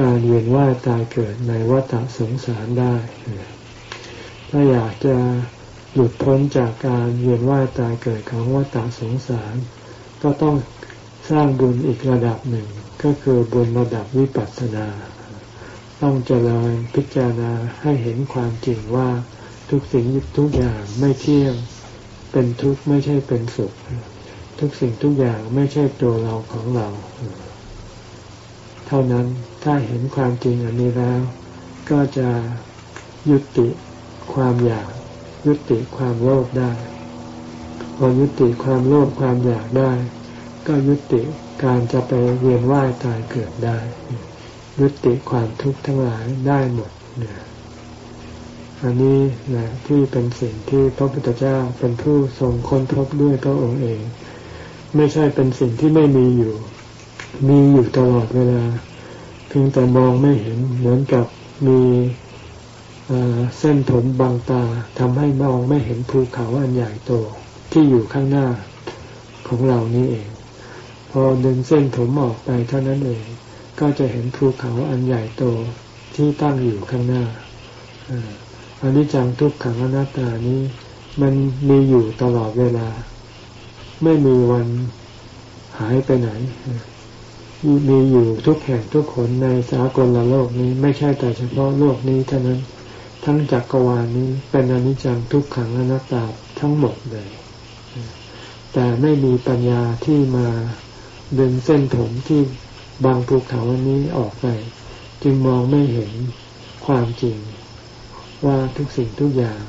การเวียนว่ายตายเกิดในวัฏสงสารได้ ถ้าอยากจะหลุดพ้นจากการเวียนว่ายตายเกิดของวัฏสงสาร ก็ต้องสร้างบุญอีกระดับหนึ่ง ก็คือบุญระดับวิปัสสนา ต้องเจริญพิจารณาให้เห็นความจริงว่าทุกสิ่งทุกอย่างไม่เที่ยงเป็นทุกข์ไม่ใช่เป็นสุข ทุกสิ่งทุกอย่างไม่ใช่ตัวเราของเรา เท่านั้นถ้าเห็นความจริงอันนี้แล้ว ก็จะยุติความอยาก ยุติความโลภได้พอยุติความโลภความอยากได้ ก็ยุติ การจะไปเวียนว่ายตายเกิดได้ ยุติความทุกข์ทั้งหลายได้หมดเนี่ยอันนี้นะที่เป็นสิ่งที่พระพุทธเจ้าเป็นผู้ทรงค้นพบด้วยพระองค์เอง ไม่ใช่เป็นสิ่งที่ไม่มีอยู่ มีอยู่ตลอดเวลา เพียงแต่มองไม่เห็นเหมือนกับมีเส้นผมบางตาทำให้มองไม่เห็นภูเขาอันใหญ่โตที่อยู่ข้างหน้าของเรานี่เอง อดึงเส้นผมออกไปเท่านั้นเองก็จะเห็นภูเขาอันใหญ่โตที่ตั้งอยู่ข้างหน้าอันนี้จังทุกขังอนัตตานี้ มันมีอยู่ตลอดเวลา ไม่มีวันหายไปไหน มีอยู่ทุกแห่งทุกคนในสากลโลกนี้ ไม่ใช่แต่เฉพาะโลกนี้เท่านั้น ทั้งจักรวาลนี้เป็นอนิจจังทุกขังอนัตตาทั้งหมดเลย แต่ไม่มีปัญญาที่มา ดึงเส้นผมที่บางภูเขาอันนี้ออกไป จึงมองไม่เห็นความจริง ว่าทุกสิ่งทุกอย่าง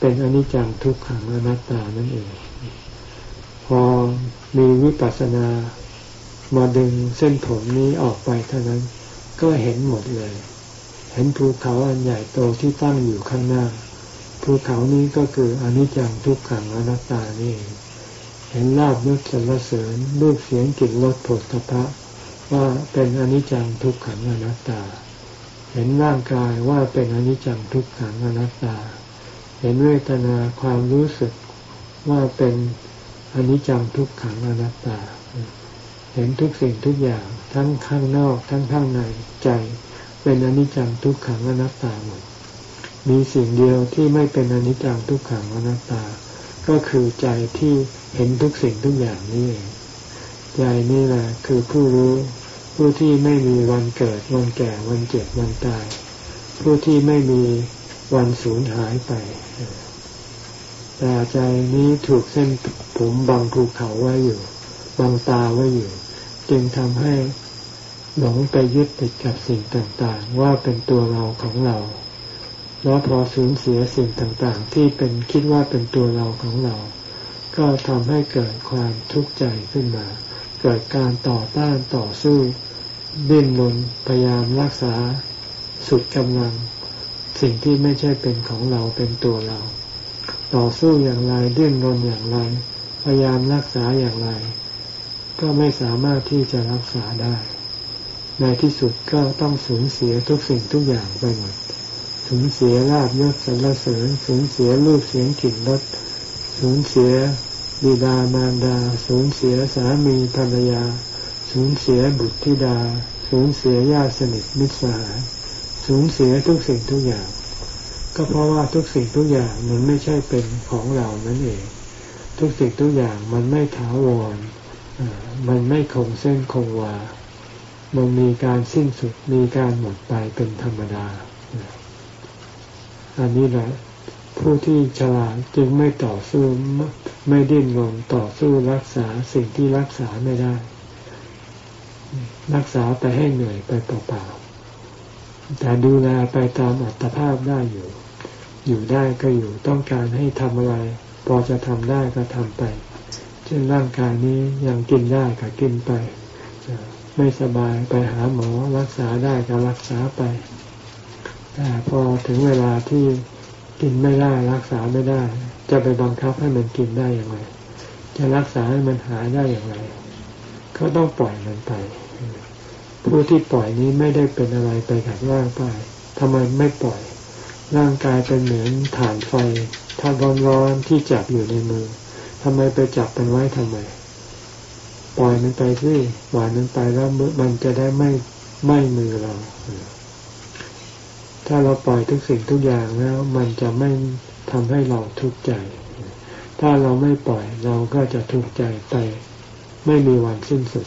เป็นอนิจจังทุกขังอนัตตานั่นเอง พอมีวิปัสสนามาดึงเส้นผมนี้ออกไปเท่านั้นก็เห็นหมดเลย เห็นภูเขาอันใหญ่โตที่ตั้งอยู่ข้างหน้าภูเขานี้ก็คืออนิจจังทุกขังอนัตตานี่เเห็นลาบยศสรรเสริญรูปเสียงกลิ่นรสผลตภะว่าเป็นอนิจจังทุกขังอนัตตา เห็นร่างกายว่าเป็นอนิจจังทุกขังอนัตตา เห็นเวทนาความรู้สึกว่าเป็นอนิจจังทุกขังอนัตตา เห็นทุกสิ่งทุกอย่างทั้งข้างนอกทั้งข้างในใจ เป็นอนิจจังทุกขังอนัตตาหมดมีสิ่งเดียวที่ไม่เป็นอนิจจังทุกขังอนัตตา ก็คือใจที่ เห็นทุกสิ่งทุกอย่างนี้เองใจนี่แหละคือผู้รู้ผู้ที่ไม่มีวันเกิด วันแก่วันเจ็บวันตาย ผู้ที่ไม่มีวันสูญหายไปแต่ใจนี้ถูกเส้นผมบังภูเขาไว้อยู่บังตาไว้อยู่ จึงทำให้หลงไปยึดติดกับสิ่งต่างๆ ว่าเป็นตัวเราของเรา แล้วพอสูญเสียสิ่งต่างๆ ที่เป็นคิดว่าเป็นตัวเราของเรา ก็ทำให้เกิดความทุกข์ใจขึ้นมา เกิดการต่อต้านต่อสู้ดิ้นรนพยายามรักษา สุดกำลัง สิ่งที่ไม่ใช่เป็นของเราเป็นตัวเรา ต่อสู้อย่างไรดิ้นรนอย่างไร พยายามรักษาอย่างไร ก็ไม่สามารถที่จะรักษาได้ ในที่สุดก็ต้องสูญเสียทุกสิ่งทุกอย่างไปหมดสูญเสียลาบยศสรรเสริญสูญเสียรูปเสียงกลิ่นรส สูญเสียบิดามารดา สูญเสียสามีภรรยา สูญเสียบุตรธิดา สูญเสียญาติสนิทมิตรสหายสูญเสียทุกสิ่งทุกอย่าง ก็เพราะว่าทุกสิ่งทุกอย่างมันไม่ใช่เป็นของเรานั่นเอง ทุกสิ่งทุกอย่างมันไม่ถาวรมันไม่คงเส้นคงวา มันมีการสิ้นสุดมีการหมดไปเป็นธรรมดา อันนี้แหละ ผู้ที่ฉลาดจึงไม่ต่อสู้ไม่ดิ้นรนต่อสู้รักษาสิ่งที่รักษาไม่ได้ รักษาไปให้เหนื่อยไปเปล่าๆแต่ดูแลไปตามอัตภาพได้อยู่ อยู่ได้ก็อยู่ต้องการให้ทำอะไร พอจะทำได้ก็ทำไป เช่นร่างกายนี้ยังกินได้ก็กินไป ไม่สบายไปหาหมอรักษาได้ก็รักษาไป แต่พอถึงเวลาที่ กินไม่ได้รักษาไม่ได้ จะไปบังคับให้มันกินได้อย่างไร จะรักษาให้มันหายได้อย่างไร ก็ต้องปล่อยมันไปผู้ที่ปล่อยนี้ไม่ได้เป็นอะไรไปกับร่างกายทำไมไม่ปล่อย ร่างกายเป็นเหมือนฐานไฟถ้าร้อนๆที่จับอยู่ในมือทำไมไปจับมันไว้ทำไม ปล่อยมันไปที่หวานมันไปแล้วมันจะได้ไม่ไม่มือเรา ถ้าเราปล่อยทุกสิ่งทุกอย่างแล้วมันจะไม่ทำให้เราทุกข์ใจ ถ้าเราไม่ปล่อยเราก็จะทุกข์ใจไปไม่มีวันสิ้นสุด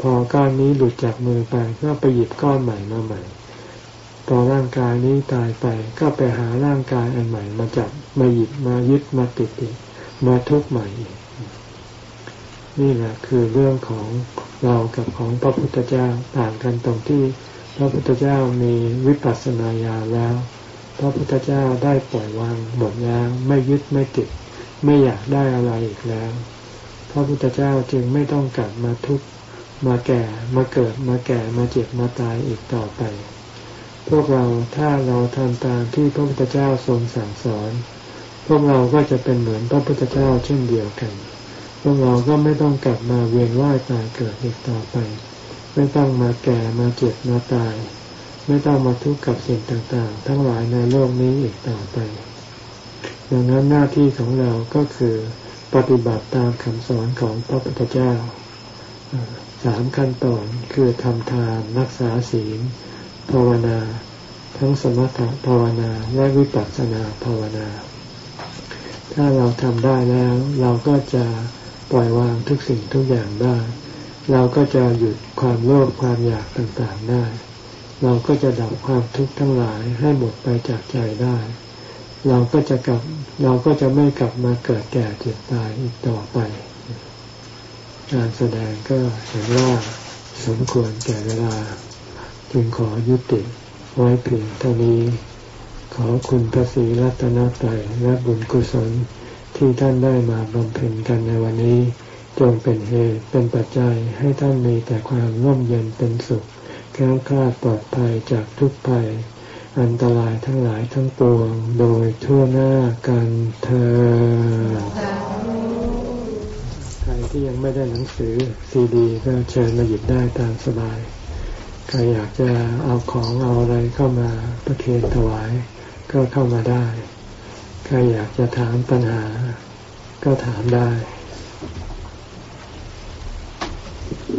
พอก้อนนี้หลุดจากมือไปก็ไปหยิบก้อนใหม่มาใหม่ พอร่างกายนี้ตายไปก็ไปหาร่างกายอันใหม่มาจับมาหยิบมายึดมาติดอีกมาทุกข์ใหม่อีกนี่แหละคือเรื่องของเรากับของพระพุทธเจ้าต่างกันตรงที่ พระพุทธเจ้ามีวิปัสสนาญาแล้ว พระพุทธเจ้าได้ปล่อยวางหมดแล้วไม่ยึดไม่ติด ไม่อยากได้อะไรอีกแล้ว พระพุทธเจ้าจึงไม่ต้องกลับมาทุกข์มาแก่มาเกิดมาแก่มาเจ็บมาตายอีกต่อไป พวกเราถ้าเราทำตามที่พระพุทธเจ้าทรงสั่งสอน พวกเราก็จะเป็นเหมือนพระพุทธเจ้าเช่นเดียวกัน พวกเราก็ไม่ต้องกลับมาเวียนว่ายตายเกิดอีกต่อไป ไม่ต้องมาแก่มาเจ็บมาตาย ไม่ต้องมาทุกข์กับสิ่งต่างๆ ทั้งหลายในโลกนี้อีกต่อไปดังนั้นหน้าที่ของเราก็คือปฏิบัติตามคำสอนของพระพุทธเจ้าสามขั้นตอนคือทำทานรักษาศีล ภาวนา ทั้งสมถะภาวนาและวิปัสสนาภาวนา ถ้าเราทำได้แล้ว เราก็จะปล่อยวางทุกสิ่งทุกอย่างได้ เราก็จะหยุดความโลภความอยากต่างๆได้ เราก็จะดับความทุกข์ทั้งหลายให้หมดไปจากใจได้ เราก็จะกลับ เราก็จะไม่กลับมาเกิดแก่เจ็บตายอีกต่อไป การแสดงก็เห็นว่าสมควรแก่เวลา จึงขอยุติไว้เพียงเท่านี้ ขอคุณพระศรีรัตนตรัยและบุญกุศลที่ท่านได้มาบำเพ็ญกันในวันนี้ จงเป็นเหตุเป็นปัจจัยให้ท่านมีแต่ความร่มเย็นเป็นสุขแก้วคลาดปลอดภัยจากทุกภัย อันตรายทั้งหลายทั้งปวงโดยทั่วหน้ากันเธอใครที่ยังไม่ได้หนังสือซีดี ก็เชิญมาหยิบได้ตามสบาย ใครอยากจะเอาของเอาอะไรเข้ามาประเคนถวาย ก็เข้ามาได้ ใครอยากจะถามปัญหา ก็ถามได้ดีๆได้ คร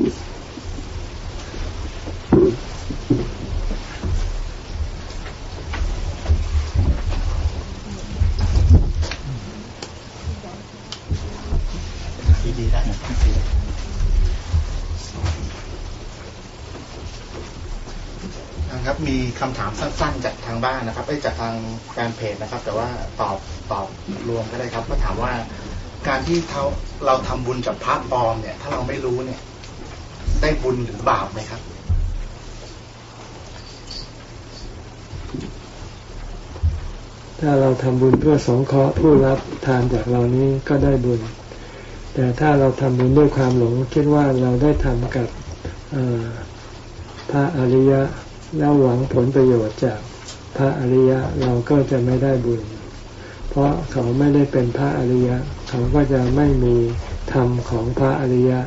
ับมีคำถามสั้นๆ จากทางบ้านนะครับไม่จากทางแฟนเพจนะครับ แต่ว่าตอบตอบรวมก็ได้ครับ ก็ถามว่า การที่เขาเราทำบุญกับพระปลอมเนี่ย ถ้าเราไม่รู้เนี่ย ได้บุญหรือบาปไหมครับ ถ้าเราทำบุญเพื่อสงเคราะห์ผู้รับทานจากเรานี้ก็ได้บุญ แต่ถ้าเราทำบุญด้วยความหลงคิดว่าเราได้ทำกับพระอริยะแล้วหวังผลประโยชน์จากพระอริยะเราก็จะไม่ได้บุญ เพราะเขาไม่ได้เป็นพระอริยะ เขาก็จะไม่มี ธรรมของพระอริยะ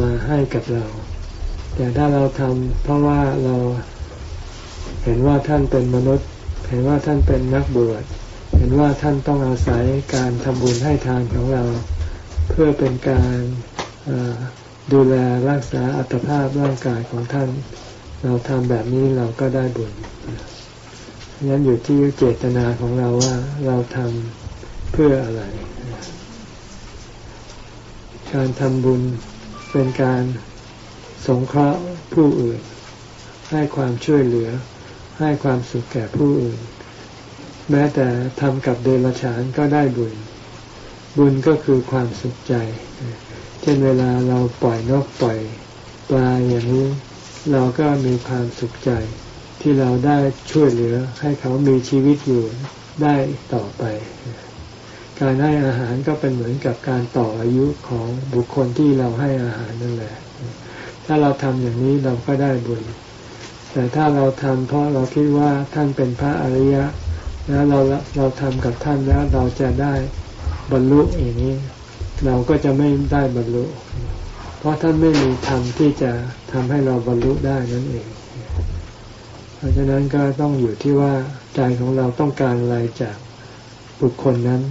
มาให้กับเรา แต่ถ้าเราทำเพราะว่าเราเห็นว่าท่านเป็นมนุษย์ เห็นว่าท่านเป็นนักบวชเห็นว่าท่านต้องอาศัยการทำบุญให้ทานของเรา เพื่อเป็นการดูแลรักษาอัตภาพร่างกายของท่าน เราทำแบบนี้เราก็ได้บุญยันอยู่ที่เจตนาของเราว่าเราทำเพื่ออะไร การทำบุญเป็นการสงเคราะห์ผู้อื่น ให้ความช่วยเหลือ ให้ความสุขแก่ผู้อื่น แม้แต่ทำกับเดรัจฉานก็ได้บุญ บุญก็คือความสุขใจ เช่นเวลาเราปล่อยนกปล่อยปลาอย่างนี้เราก็มีความสุขใจ ที่เราได้ช่วยเหลือให้เขามีชีวิตอยู่ได้ต่อไป การให้อาหารก็เป็นเหมือนกับการต่ออายุของบุคคลที่เราให้อาหารนั่นแหละ ถ้าเราทำอย่างนี้เราก็ได้บุญ แต่ถ้าเราทำเพราะเราคิดว่าท่านเป็นพระอริยะ แล้วเราเราทำกับท่านแล้วเราจะได้บรรลุอย่างนี้ เราก็จะไม่ได้บรรลุ เพราะท่านไม่มีธรรมที่จะทำให้เราบรรลุได้นั่นเอง เพราะฉะนั้นก็ต้องอยู่ที่ว่าใจของเราต้องการอะไรจาก บุคคลนั้น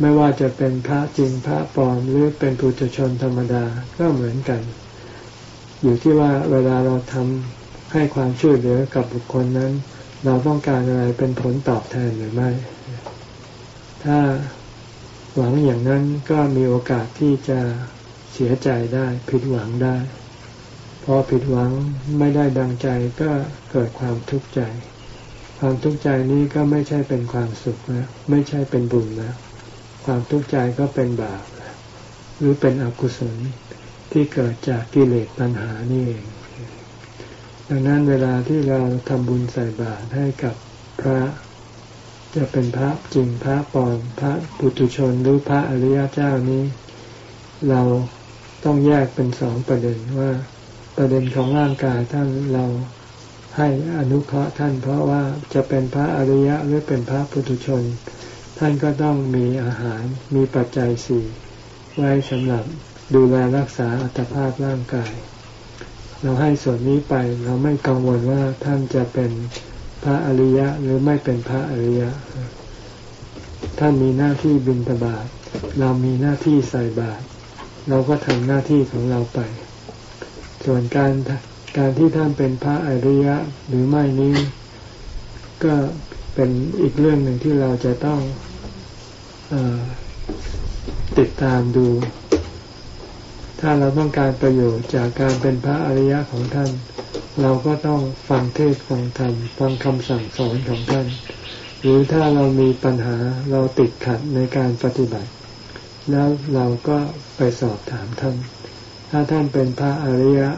ไม่ว่าจะเป็นพระจริงพระปลอมหรือเป็นปุถุชนธรรมดาก็เหมือนกัน อยู่ที่ว่าเวลาเราทำให้ความช่วยเหลือกับบุคคลนั้น เราต้องการอะไรเป็นผลตอบแทนหรือไม่ ถ้าหวังอย่างนั้นก็มีโอกาสที่จะเสียใจได้ผิดหวังได้ พอผิดหวังไม่ได้ดังใจก็เกิดความทุกข์ใจ ความทุกข์ใจนี้ก็ไม่ใช่เป็นความสุขนะไม่ใช่เป็นบุญนะความทุกข์ใจก็เป็นบาปหรือเป็นอกุศลที่เกิดจากกิเลสปัญหานี่เอง ดังนั้นเวลาที่เราทำบุญใส่บาตรให้กับพระ จะเป็นพระจริงพระปลอมพระปุถุชนหรือพระอริยเจ้านี้ เราต้องแยกเป็นสองประเด็นว่า ประเด็นของร่างกายท่านเรา ให้อนุเคราะห์ท่านเพราะว่าจะเป็นพระอริยะหรือเป็นพระปุถุชน ท่านก็ต้องมีอาหารมีปัจจัยสี่ไว้สำหรับดูแลรักษาอัตภาพร่างกาย เราให้ส่วนนี้ไปเราไม่กังวลว่าท่านจะเป็นพระอริยะหรือไม่เป็นพระอริยะ ท่านมีหน้าที่บิณฑบาตเรามีหน้าที่ใส่บาตรเราก็ทำหน้าที่ของเราไป ส่วนการ การที่ท่านเป็นพระอริยะหรือไม่นี้ ก็เป็นอีกเรื่องหนึ่งที่เราจะต้องอติดตามดู ถ้าเราต้องการประโยชน์จากการเป็นพระอริยะของท่าน เราก็ต้องฟังเทศฟังธรรมฟังคำสั่งสอนของท่าน หรือถ้าเรามีปัญหาเราติดขัดในการปฏิบัติ แล้วเราก็ไปสอบถามท่าน ถ้าท่านเป็นพระอริยะ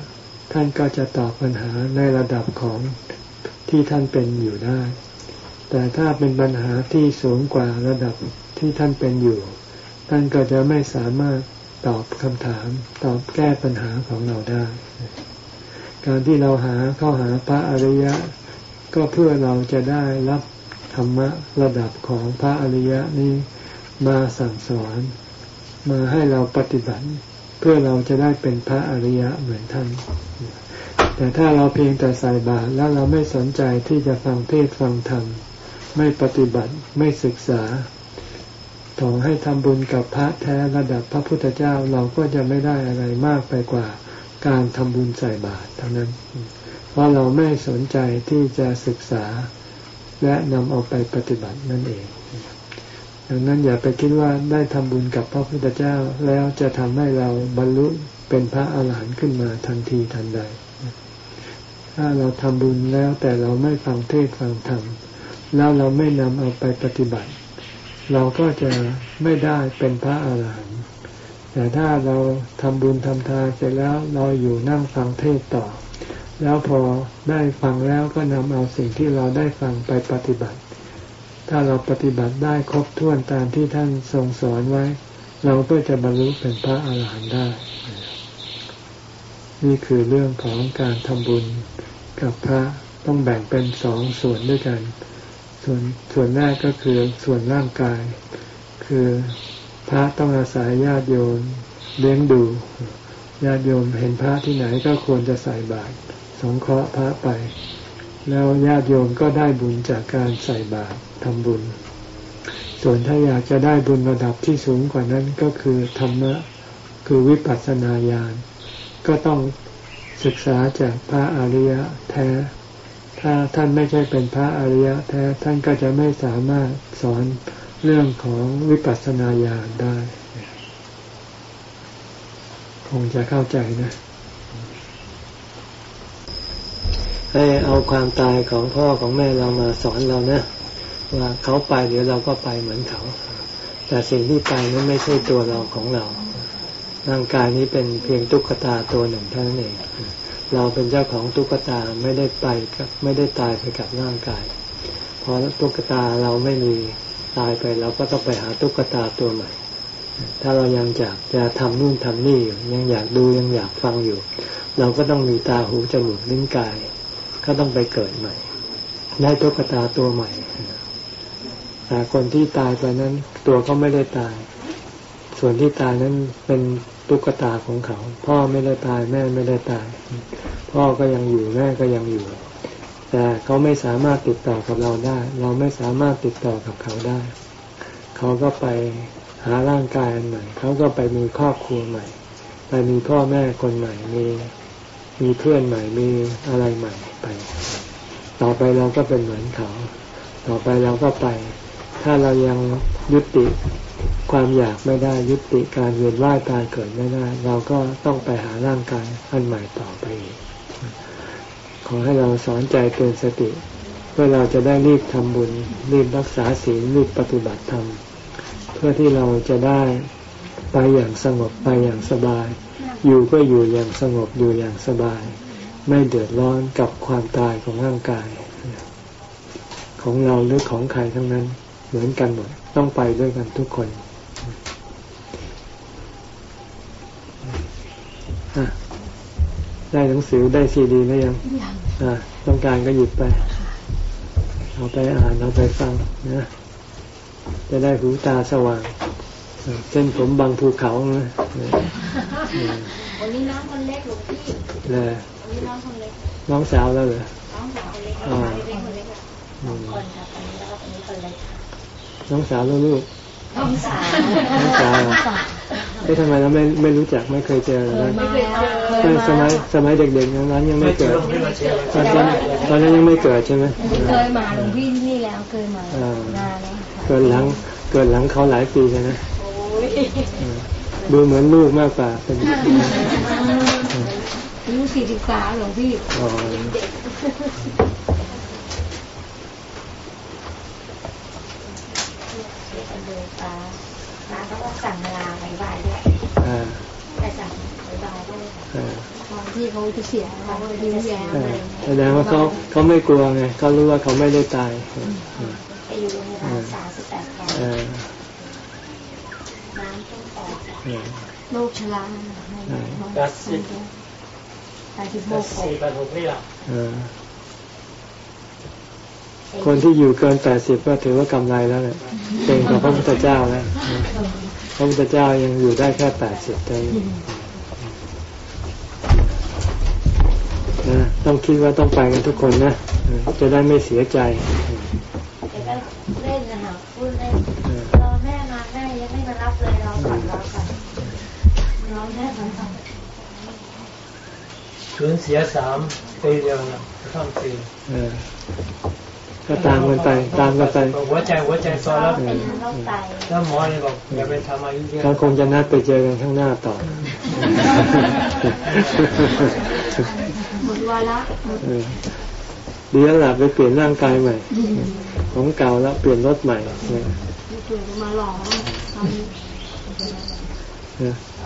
ท่านก็จะตอบปัญหาในระดับของที่ท่านเป็นอยู่ได้ แต่ถ้าเป็นปัญหาที่สูงกว่าระดับที่ท่านเป็นอยู่ ท่านก็จะไม่สามารถตอบคำถาม ตอบแก้ปัญหาของเราได้ การที่เราหาเข้าหาพระอริยะ ก็เพื่อเราจะได้รับธรรมะระดับของพระอริยะนี้มาสั่งสอน มาให้เราปฏิบัติ เพื่อเราจะได้เป็นพระอริยะเหมือนท่าน แต่ถ้าเราเพียงแต่ใส่บาตรแล้วเราไม่สนใจที่จะฟังเทศฟังธรรม ไม่ปฏิบัติไม่ศึกษาต่อให้ทำบุญกับพระแท้ระดับพระพุทธเจ้าเราก็จะไม่ได้อะไรมากไปกว่าการทำบุญใส่บาตรเท่านั้น เพราะเราไม่สนใจที่จะศึกษาและนำเอาไปปฏิบัตินั่นเอง ดังนั้นอย่าไปคิดว่าได้ทำบุญกับพระพุทธเจ้าแล้วจะทำให้เราบรรลุเป็นพระอาหารหันต์ขึ้นมาทันทีทันใด ถ้าเราทำบุญแล้วแต่เราไม่ฟังเทศฟังธรรมแล้วเราไม่นำเอาไปปฏิบัติ เราก็จะไม่ได้เป็นพระอาหารหันต์แต่ถ้าเราทำบุญทำทานเสร็จแล้วเราอยู่นั่งฟังเทศต่อ แล้วพอได้ฟังแล้วก็นำเอาสิ่งที่เราได้ฟังไปปฏิบัติ ถ้าเราปฏิบัติได้ครบถ้วนตามที่ท่านทรงสอนไว้ เราก็จะบรรลุเป็นพระอาหารหันต์ได้ นี่คือเรื่องของการทำบุญกับพระต้องแบ่งเป็นสองส่วนด้วยกัน ส่วนส่วนแรกก็คือส่วนร่างกาย คือพระต้องอาศัยญาติโยมเลี้ยงดูญาติโยมเห็นพระที่ไหนก็ควรจะใส่บาตรสงเคราะห์พระไป แล้วญาติโยมก็ได้บุญจากการใส่บาตรทำบุญ ส่วนถ้าอยากจะได้บุญระดับที่สูงกว่านั้นก็คือธรรมะคือวิปัสสนาญาณก็ต้องศึกษาจากพระอริยะแท้ ถ้าท่านไม่ใช่เป็นพระอริยะแท้ท่านก็จะไม่สามารถสอนเรื่องของวิปัสสนาญาณได้ คงจะเข้าใจนะ ให้เอาความตายของพ่อของแม่เรามาสอนเรานะว่าเขาไปเดี๋ยวเราก็ไปเหมือนเขา แต่สิ่งที่ไปนั้นไม่ใช่ตัวเราของเรา ร่างกายนี้เป็นเพียงตุ๊กตาตัวหนึ่งเท่านั้นเอง เราเป็นเจ้าของตุ๊กตาไม่ได้ไปกับไม่ได้ตายไปกับร่างกาย พอตุ๊กตาเราไม่มีตายไปเราก็ต้องไปหาตุ๊กตาตัวใหม่ ถ้าเรายังอยากจะทำนู่นทำนี่อยู่ยังอยากดูยังอยากฟังอยู่ เราก็ต้องมีตาหูจมูกลิ้นกาย ก็ต้องไปเกิดใหม่ ได้ตุ๊กตาตัวใหม่แต่คนที่ตายไปนั้น ตัวก็ไม่ได้ตาย ส่วนที่ตายนั้นเป็นตุ๊กตาของเขา พ่อไม่ได้ตายแม่ไม่ได้ตาย พ่อก็ยังอยู่แม่ก็ยังอยู่ แต่เขาไม่สามารถติดต่อกับเราได้ เราไม่สามารถติดต่อกับเขาได้ เขาก็ไปหาร่างกายอันใหม่ เขาก็ไปมีครอบครัวใหม่ ไปมีพ่อแม่คนใหม่ มี มีเพื่อนใหม่มีอะไรใหม่ไป ต่อไปเราก็เป็นเหมือนเขา ต่อไปเราก็ไป ถ้าเรายังยุติความอยากไม่ได้ยุติการเวียนว่ายตายเกิดไม่ได้ เราก็ต้องไปหาร่างกายอันใหม่ต่อไปอีกขอให้เราสอนใจเตือนสติเพื่อเราจะได้รีบทำบุญ รีบรักษาศีลรีบปฏิบัติธรรมเพื่อที่เราจะได้ไปอย่างสงบไปอย่างสบาย อยู่ก็อยู่อย่างสงบอยู่อย่างสบาย ไม่เดือดร้อนกับความตายของร่างกาย ของเราหรือของใครทั้งนั้น เหมือนกันหมดต้องไปด้วยกันทุกคนได้หนังสือได้ซีดีหรือยังต้องการก็หยิบไป เอาไปอ่านเอาไปฟังนะจะได้หูตาสว่าง เส้นผมบางภูเขานะวันนี้น้องคนเล็กหลวงพี่เลยวันนี้น้องคนเล็ก น้องสาวแล้วเหรอ น้องสาวคนเล็กน้องสาวคนเล็กอะคนค่ะตอนนี้แล้วก็คนนี้คนเล็กน้องสาวลูก น้องสาว น้องสาวเอ๊ะทำไมเราไม่ไม่รู้จักไม่เคยเจอเลยสมัยสมัยเด็กๆนั้น ยังไม่เกิดตอนนั้นตอนนั้นยังไม่เกิดใช่ไหมเคยมาหลวงพี่ที่นี่แล้วเคยมานานแล้วเกิดหลังเกิดหลังเขาหลายปีเลยนะ ดูเหมือนลูกมากกว่าเป็นลูกสี่สิบสามหลวงพี่ตาตาเขาก็สั่งเวลาบายบายด้วยแต่สั่งบายบายด้วยตอนที่เขาจะเสียเขายิ้มแย้มอะไรแสดงว่าเขาเขาไม่กลัวไงเขารู้ว่าเขาไม่ได้ตายไปอยู่ในร้านสามสิบแปดวันน้ำ ต้องออกโรคชรากัสซิกัสซิโมโกคนที่อยู่เกินแปดสิบก็ถือว่ากำไรแล้วเนี่ยเก่งกว่าพระพุทธเจ้าแล้วพระพุทธเจ้ายังอยู่ได้แค่แปดสิบเท่านั้นนะต้องคิดว่าต้องไปกันทุกคนนะจะได้ไม่เสียใจ สูญเสียสามปีเดียวนะต้องปีก็ตามกันไปตามกันไปหัวใจหัวใจซอยแล้วแล้วหมอเลยบอกอย่าไปทำอายุเยอะเขาคงจะนัดไปเจอกันข้างหน้าต่อหมดวาระดีแล้วล่ะไปเปลี่ยนร่างกายใหม่ของเก่าแล้วเปลี่ยนรถใหม่เปลี่ยนมาหล่อ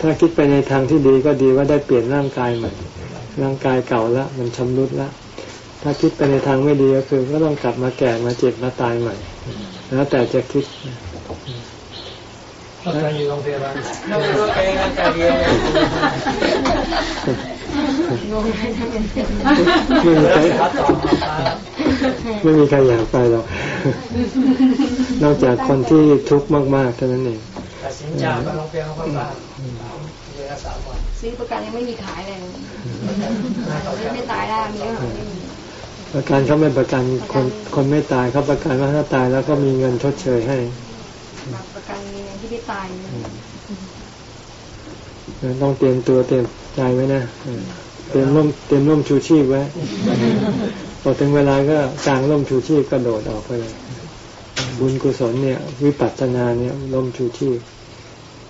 ถ้าคิดไปในทางที่ดีก็ดีว่าได้เปลี่ยนร่างกายใหม่ ร่างกายเก่าแล้วมันชำรุดแล้วถ้าคิดไปในทางไม่ดีก็คือ ก็ต้องกลับมาแก่มาเจ็บมาตายใหม่ แล้วแต่จะคิดก็การอยู่โรงพยาบาลไม่มีใครไม่มีใครอยากไปหรอกนอกจากคนที่ทุกข์มากๆเท่านั้นเองตัดสินใจไปโรงพยาบาล ซื้อประกันยังไม่มีขายเลยไม่ตายได้มีก็ไม่มีประกันเขาไม่ประกันคนคนไม่ตายเขาประกันว่าถ้าตายแล้วก็มีเงินชดเชยให้ ประกันมีเงินที่ไม่ตายต้องเตรียมตัวเตรียมใจไว้นะเตรียมร่มเตรียมร่มชูชีพไว้พอถึงเวลาก็กางร่มชูชีพกระโดดออกไปเลยบุญกุศลเนี่ย วิปัสสนาเนี่ยร่มชูชีพ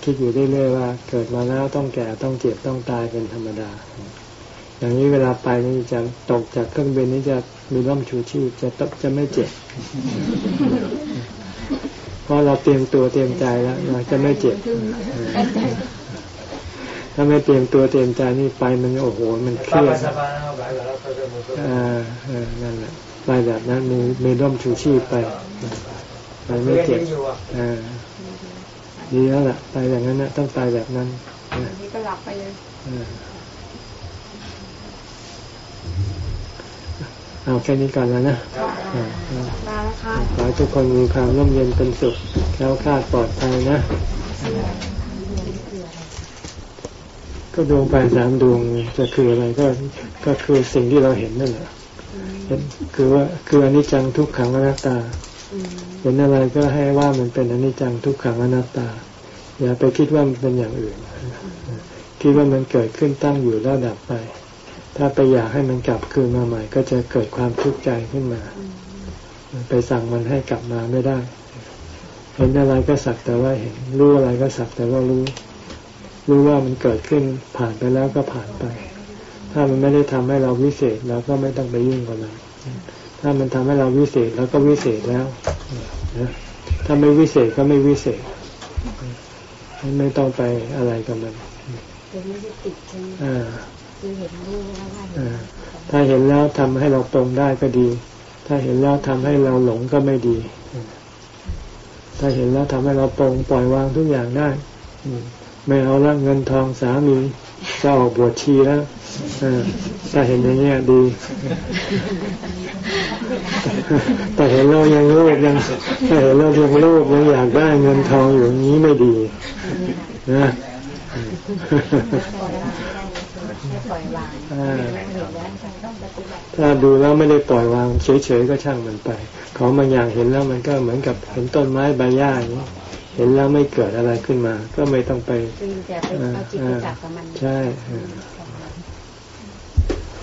คิดอยู่เรื่อยๆว่า เกิดมาแล้วต้องแก่ต้องเจ็บต้องตายเป็นธรรมดา อย่างนี้เวลาไปนี่จะตกจากเครื่องบินนี่จะมีร่มชูชีพจะจะไม่เจ็บเพราะเราเตรียมตัวเตรียมใจแล้วเราจะไม่เจ็บถ้าไม่เตรียมตัวเตรียมใจนี่ไปมันโอ้โห มันเครียดอ่านั่นแหละไปแบบนั้นมีมีร่มชูชีพไปไปไม่เจ็บอ่า ดีแล้วล่ะไปอย่างนั้นนะต้องไปแบบนั้นนี่ก็หลับไปเลยเอาแค่นี้ก่อนแล้วนะขอให้ทุกคนมีความร่มเย็นเป็นสุข แล้วคาดปลอดภัยนะ ก็ดวงไฟสามดวงจะคืออะไรก็ ก็คือสิ่งที่เราเห็นนั่นแหละเห็นคือว่าคืออนิจจังทุกขังอนัตตา เห็นอะไรก็ให้ว่ามันเป็นอนิจจังทุกขังอนัตตา อย่าไปคิดว่ามันเป็นอย่างอื่น คิดว่ามันเกิดขึ้นตั้งอยู่แล้วดับไป ถ้าไปอยากให้มันกลับคืนมาใหม่ ก็จะเกิดความทุกข์ใจขึ้นมา ไปสั่งมันให้กลับมาไม่ได้ เห็นอะไรก็สักแต่ว่าเห็น รู้อะไรก็สักแต่ว่ารู้ รู้ว่ามันเกิดขึ้นผ่านไปแล้วก็ผ่านไป ถ้ามันไม่ได้ทำให้เราวิเศษเราก็ไม่ต้องไปยุ่งกับมัน ถ้ามันทำให้เราวิเศษแล้วก็วิเศษแล้วนะถ้าไม่วิเศษก็ไม่วิเศษ ไม่ต้องไปอะไรกับมันถ้าเห็นแล้วทำให้เราตรงได้ก็ดี ถ้าเห็นแล้วทำให้เราหลงก็ไม่ดี ถ้าเห็นแล้วทำให้เราตรงปล่อยวางทุกอย่างได้ไม่เอาละเงินทองสามีจะออกบวชชีแล้วถ้าเห็นอย่างนี้ดี แต่เห็นเรายังโลภยังถ้าเห็นเรายังโลภยังอยากได้เงินทองอยู่นี้ไม่ดีนะถ้าดูแล้วไม่ได้ปล่อยวางเฉยๆก็ช่างมันไป ของบางอย่างเห็นแล้วมันก็เหมือนกับเห็นต้นไม้ใบหญ้าอย่างนี้เห็นแล้วไม่เกิดอะไรขึ้นมา ก็ไม่ต้องไปใช่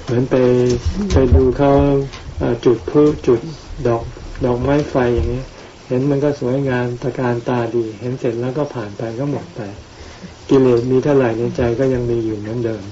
เหมือนไปไปดูเขา จุดพลุจุดดอกดอกไม้ไฟอย่างนี้ เห็นมันก็สวยงามตะการตาดี เห็นเสร็จแล้วก็ผ่านไปก็หมดไป กิเลสมีเท่าไหร่ในใจก็ยังมีอยู่เหมือนเดิม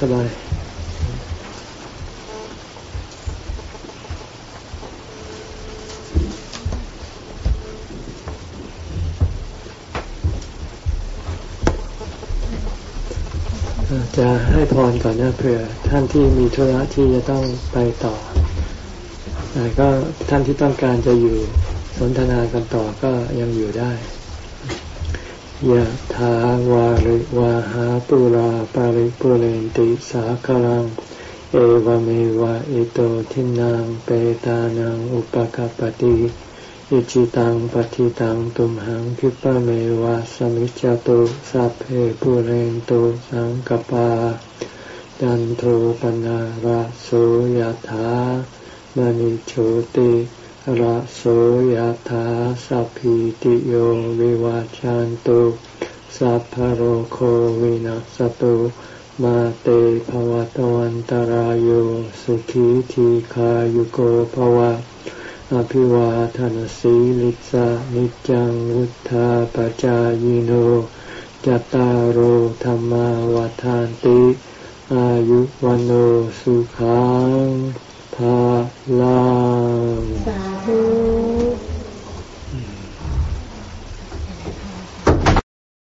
สบายจะให้พรก่อนนะเผื่อท่านที่มีธุระที่จะต้องไปต่อแต่ก็ท่านที่ต้องการจะอยู่สนทนากันต่อก็ยังอยู่ได้ ยะถาวาริวาหาปุราปาริปุเรนติสาคลัง เอวเมวะอิโตทินังเปตานังอุปกปติอิจิตังปฏิตังตุมหังคิปะเมวะสมิจจตุสัพเพปุเรนตุสังกปาจันโทปนาระโสยถามณิโชติ ระโสยธาสัพพิติโยวิวาจันตุสัพพโรโควินัสตุมาเตภวตวันตารโยสุขีทีขายุโกภวะอภิวาทานสีลิสานิจังวุธาปจายโนจตารโหธรรมวาทานติ อายุวันโอสุขังภาลัง Ooh.